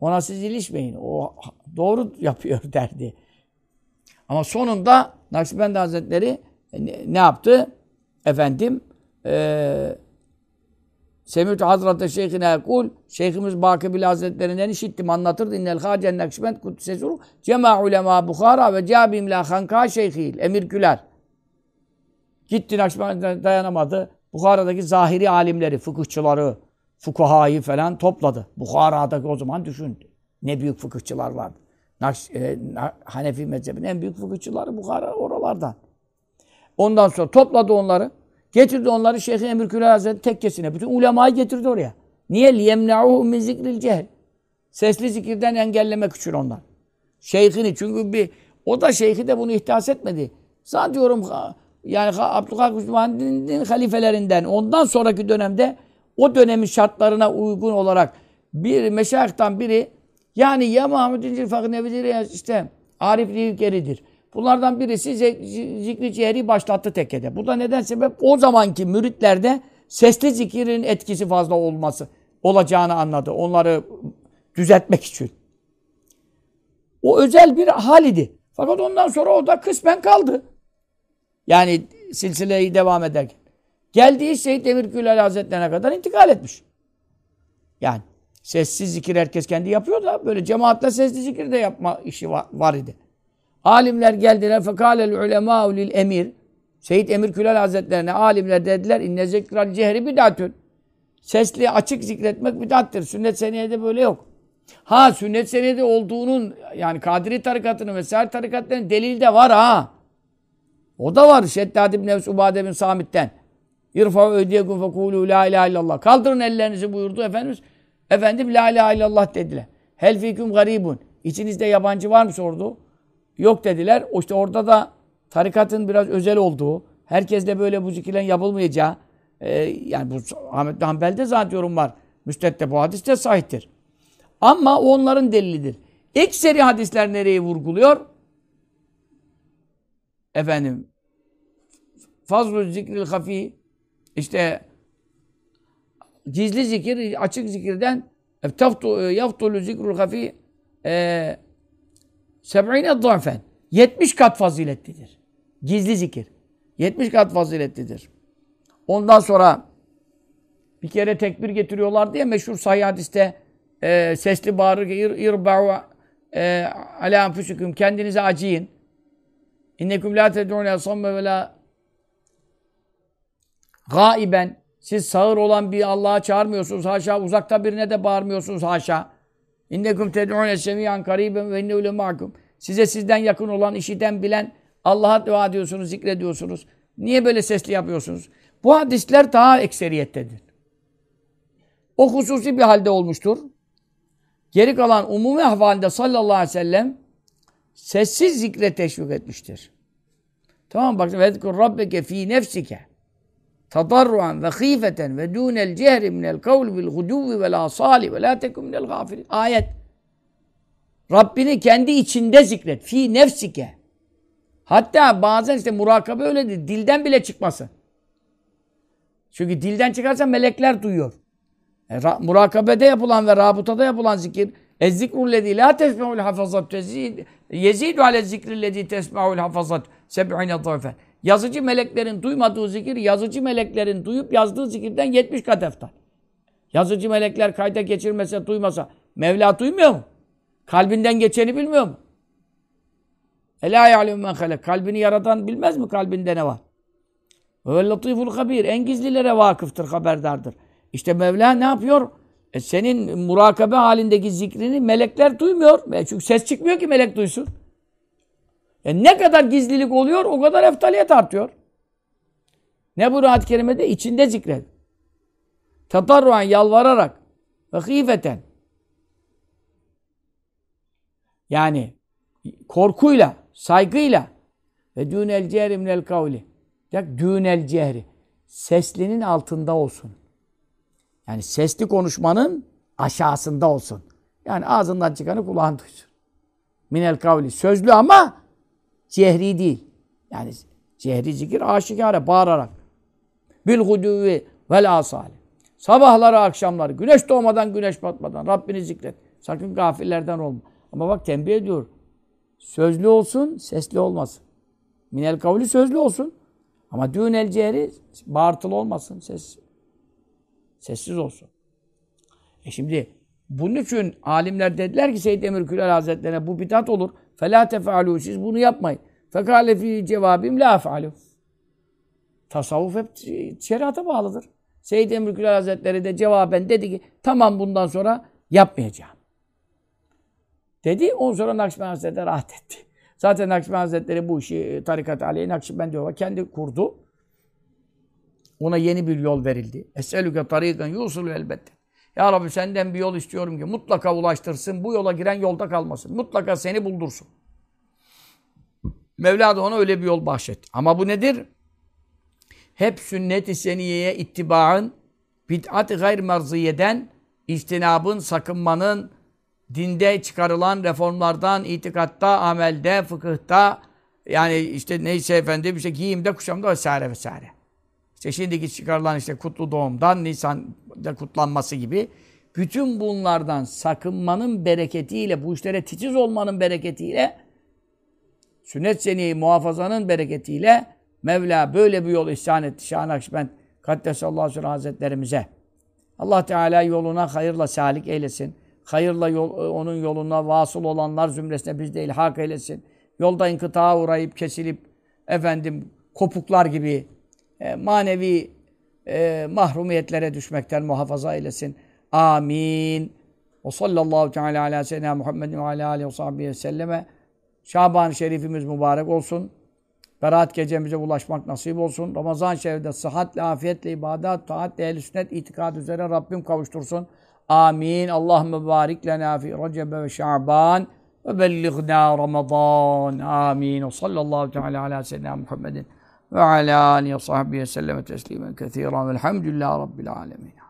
S2: Ona siz ilişmeyin. O doğru yapıyor *laughs* derdi. Ama sonunda Nakşibendi Hazretleri e, ne, ne yaptı? Efendim e, Semih Hazreti Şeyhine kul Şeyhimiz Bakıbil Hazretlerinden işittim anlatırdı. İnnel hâcen nakşibend kuddisesuru cema ulema Bukhara ve cabim la hanka şeyhil emir güler. Gitti Nakşibend'e dayanamadı. Bukhara'daki zahiri alimleri, fıkıhçıları, fukahayı falan topladı. Bukhara'daki o zaman düşün. Ne büyük fıkıhçılar vardı. Nakş, e, Hanefi mezhebinin en büyük fıkıhçıları Bukhara oralardan. Ondan sonra topladı onları. Getirdi onları Şeyh Emir Külal Hazretleri tekkesine. Bütün ulemayı getirdi oraya. Niye? لِيَمْنَعُهُ مِنْ zikril cehl. Sesli zikirden engellemek için ondan. Şeyhini çünkü bir O da şeyhi de bunu ihtas etmedi. Zannediyorum ha- yani ha- Abdülhak Müslüman'ın halifelerinden ondan sonraki dönemde o dönemin şartlarına uygun olarak bir meşayihtan biri yani ya Mahmud İncil Fakir Nebidir ya işte Arif Livkeri'dir. Bunlardan birisi zikri ciheri başlattı tekkede. Bu da neden sebep? O zamanki müritlerde sesli zikirin etkisi fazla olması olacağını anladı. Onları düzeltmek için. O özel bir hal idi. Fakat ondan sonra o da kısmen kaldı. Yani silsileyi devam ederken. Geldiği Seyyid Emir Gülal Hazretlerine kadar intikal etmiş. Yani sessiz zikir herkes kendi yapıyor da böyle cemaatle sesli zikir de yapma işi var, var idi. Alimler geldiler fekâlel ulemâ lil emir Seyyid Emir Külal Hazretlerine alimler dediler inne zikral cehri bid'atün. Sesli açık zikretmek bid'attır. Sünnet seniyede böyle yok. Ha sünnet seniyede olduğunun yani Kadiri tarikatının vesaire tarikatların delili de var ha. O da var. Şeddad ibn Evs Ubade bin Samit'ten. İrfa'u ödiyekun fekûlû la ilahe illallah. Kaldırın ellerinizi buyurdu Efendimiz. Efendim la ilahe illallah dediler. Hel fiküm garibun. İçinizde yabancı var mı sordu. Yok dediler. O işte orada da tarikatın biraz özel olduğu, herkesle böyle bu zikirlerin yapılmayacağı, e, yani bu Ahmet Hanbel'de zannediyorum var. Müstedde bu hadis de sahiptir. Ama o onların delilidir. Ekseri hadisler nereyi vurguluyor? Efendim, fazlu zikril hafi, işte gizli zikir, açık zikirden yaftulu zikrul hafi e, seb'ine duafen. 70 kat faziletlidir. Gizli zikir. 70 kat faziletlidir. Ondan sonra bir kere tekbir getiriyorlar diye meşhur sahih hadiste e, sesli bağırır ir, irba'u e, ala enfusikum kendinize acıyın. İnnekum la ted'ûne samme ve la siz sağır olan bir Allah'a çağırmıyorsunuz haşa. Uzakta birine de bağırmıyorsunuz haşa. İnnekum ted'ûne semiyan kariben ve innehu ma'akum. Size sizden yakın olan, işiten, bilen Allah'a dua ediyorsunuz, zikrediyorsunuz. Niye böyle sesli yapıyorsunuz? Bu hadisler daha ekseriyettedir. O hususi bir halde olmuştur. Geri kalan umumi ahvalinde sallallahu aleyhi ve sellem sessiz zikre teşvik etmiştir. Tamam bak vezkur rabbeke fi nefsike tadarruan ve khifeten ve dunel cehri minel kavl bil huduvi vel asali ve la tekum minel gafilin. Ayet. Rabbini kendi içinde zikret. Fi nefsike. Hatta bazen işte murakabe öyledir. Dilden bile çıkmasın. Çünkü dilden çıkarsa melekler duyuyor. E, ra- murakabede yapılan ve rabutada yapılan zikir ezzikrullezî la tesme'ul hafazat yezidu ale zikrillezî tesme'ul hafazat seb'ine zayfen. Yazıcı meleklerin duymadığı zikir, yazıcı meleklerin duyup yazdığı zikirden 70 kat eftal. Yazıcı melekler kayda geçirmese, duymasa, Mevla duymuyor mu? Kalbinden geçeni bilmiyor mu? Ela ya'lemu men halak. Kalbini yaratan bilmez mi kalbinde ne var? Ve latiful habir. En gizlilere vakıftır, haberdardır. İşte Mevla ne yapıyor? E senin murakabe halindeki zikrini melekler duymuyor. E çünkü ses çıkmıyor ki melek duysun. E ne kadar gizlilik oluyor o kadar eftaliyet artıyor. Ne bu ayet-i kerimede? İçinde zikret. Tatarruan yalvararak ve hifeten yani korkuyla, saygıyla ve dünel cehri minel kavli. Dünel cehri. Seslinin altında olsun. Yani sesli konuşmanın aşağısında olsun. Yani ağzından çıkanı kulağın duysun. Minel kavli. Sözlü ama cehri değil. Yani cehri zikir aşikare, bağırarak. Bil huduvi vel asali. Sabahları, akşamları, güneş doğmadan, güneş batmadan Rabbini zikret. Sakın gafillerden olma. Ama bak tembih ediyor. Sözlü olsun, sesli olmasın. Minel kavli sözlü olsun. Ama düğünel cehri bağırtılı olmasın. Ses, sessiz olsun. E şimdi bunun için alimler dediler ki Seyyid Emir Külal Hazretlerine bu bidat olur. فَلَا تَفَعَلُوا Siz bunu yapmayın. فَقَالَ ف۪ي cevabim la فَعَلُوا Tasavvuf hep şeriata bağlıdır. Seyyid Emir Külal Hazretleri de cevaben dedi ki tamam bundan sonra yapmayacağım. Dedi. Ondan sonra Nakşibend Hazretleri rahat etti. Zaten Nakşibend Hazretleri bu işi tarikat aleyhi Nakşibend diyor. Kendi kurdu. Ona yeni bir yol verildi. Eselüke tarikan yusulü elbette. Ya Rabbi senden bir yol istiyorum ki mutlaka ulaştırsın. Bu yola giren yolda kalmasın. Mutlaka seni buldursun. Mevla da ona öyle bir yol bahşetti. Ama bu nedir? Hep sünnet-i seniyeye ittibaın, bid'at-ı gayr merziyeden, istinabın, sakınmanın, dinde çıkarılan reformlardan, itikatta, amelde, fıkıhta, yani işte neyse efendim, işte giyimde, kuşamda vesaire vesaire. İşte şimdiki çıkarılan işte kutlu doğumdan, Nisan'da kutlanması gibi. Bütün bunlardan sakınmanın bereketiyle, bu işlere titiz olmanın bereketiyle, sünnet seniyeyi muhafazanın bereketiyle Mevla böyle bir yol ihsan etti. Şah-ı Nakşibend Kaddesallahu Sürü Hazretlerimize. Allah Teala yoluna hayırla salik eylesin. Hayırla yol, onun yoluna vasıl olanlar zümresine biz de ilhak eylesin. Yolda inkıtağa uğrayıp, kesilip, efendim kopuklar gibi e, manevi e, mahrumiyetlere düşmekten muhafaza eylesin. Amin. Ve sallallahu teala ala seyyidina Muhammedin ve ala aleyhi ve sahbihi selleme. Şaban-ı Şerifimiz mübarek olsun. Berat gecemize ulaşmak nasip olsun. Ramazan şerifinde sıhhatle, afiyetle, ibadet, taatle, ehl sünnet, itikad üzere Rabbim kavuştursun. Amin. Allahümme barik lena fi Recebe ve Şaban ve bellighna Ramazan. Amin. Ve sallallahu teala ala seyyidina Muhammedin ve ala alihi ve sahbihi ve selleme teslimen kethiren. Velhamdülillahi Rabbil alemin.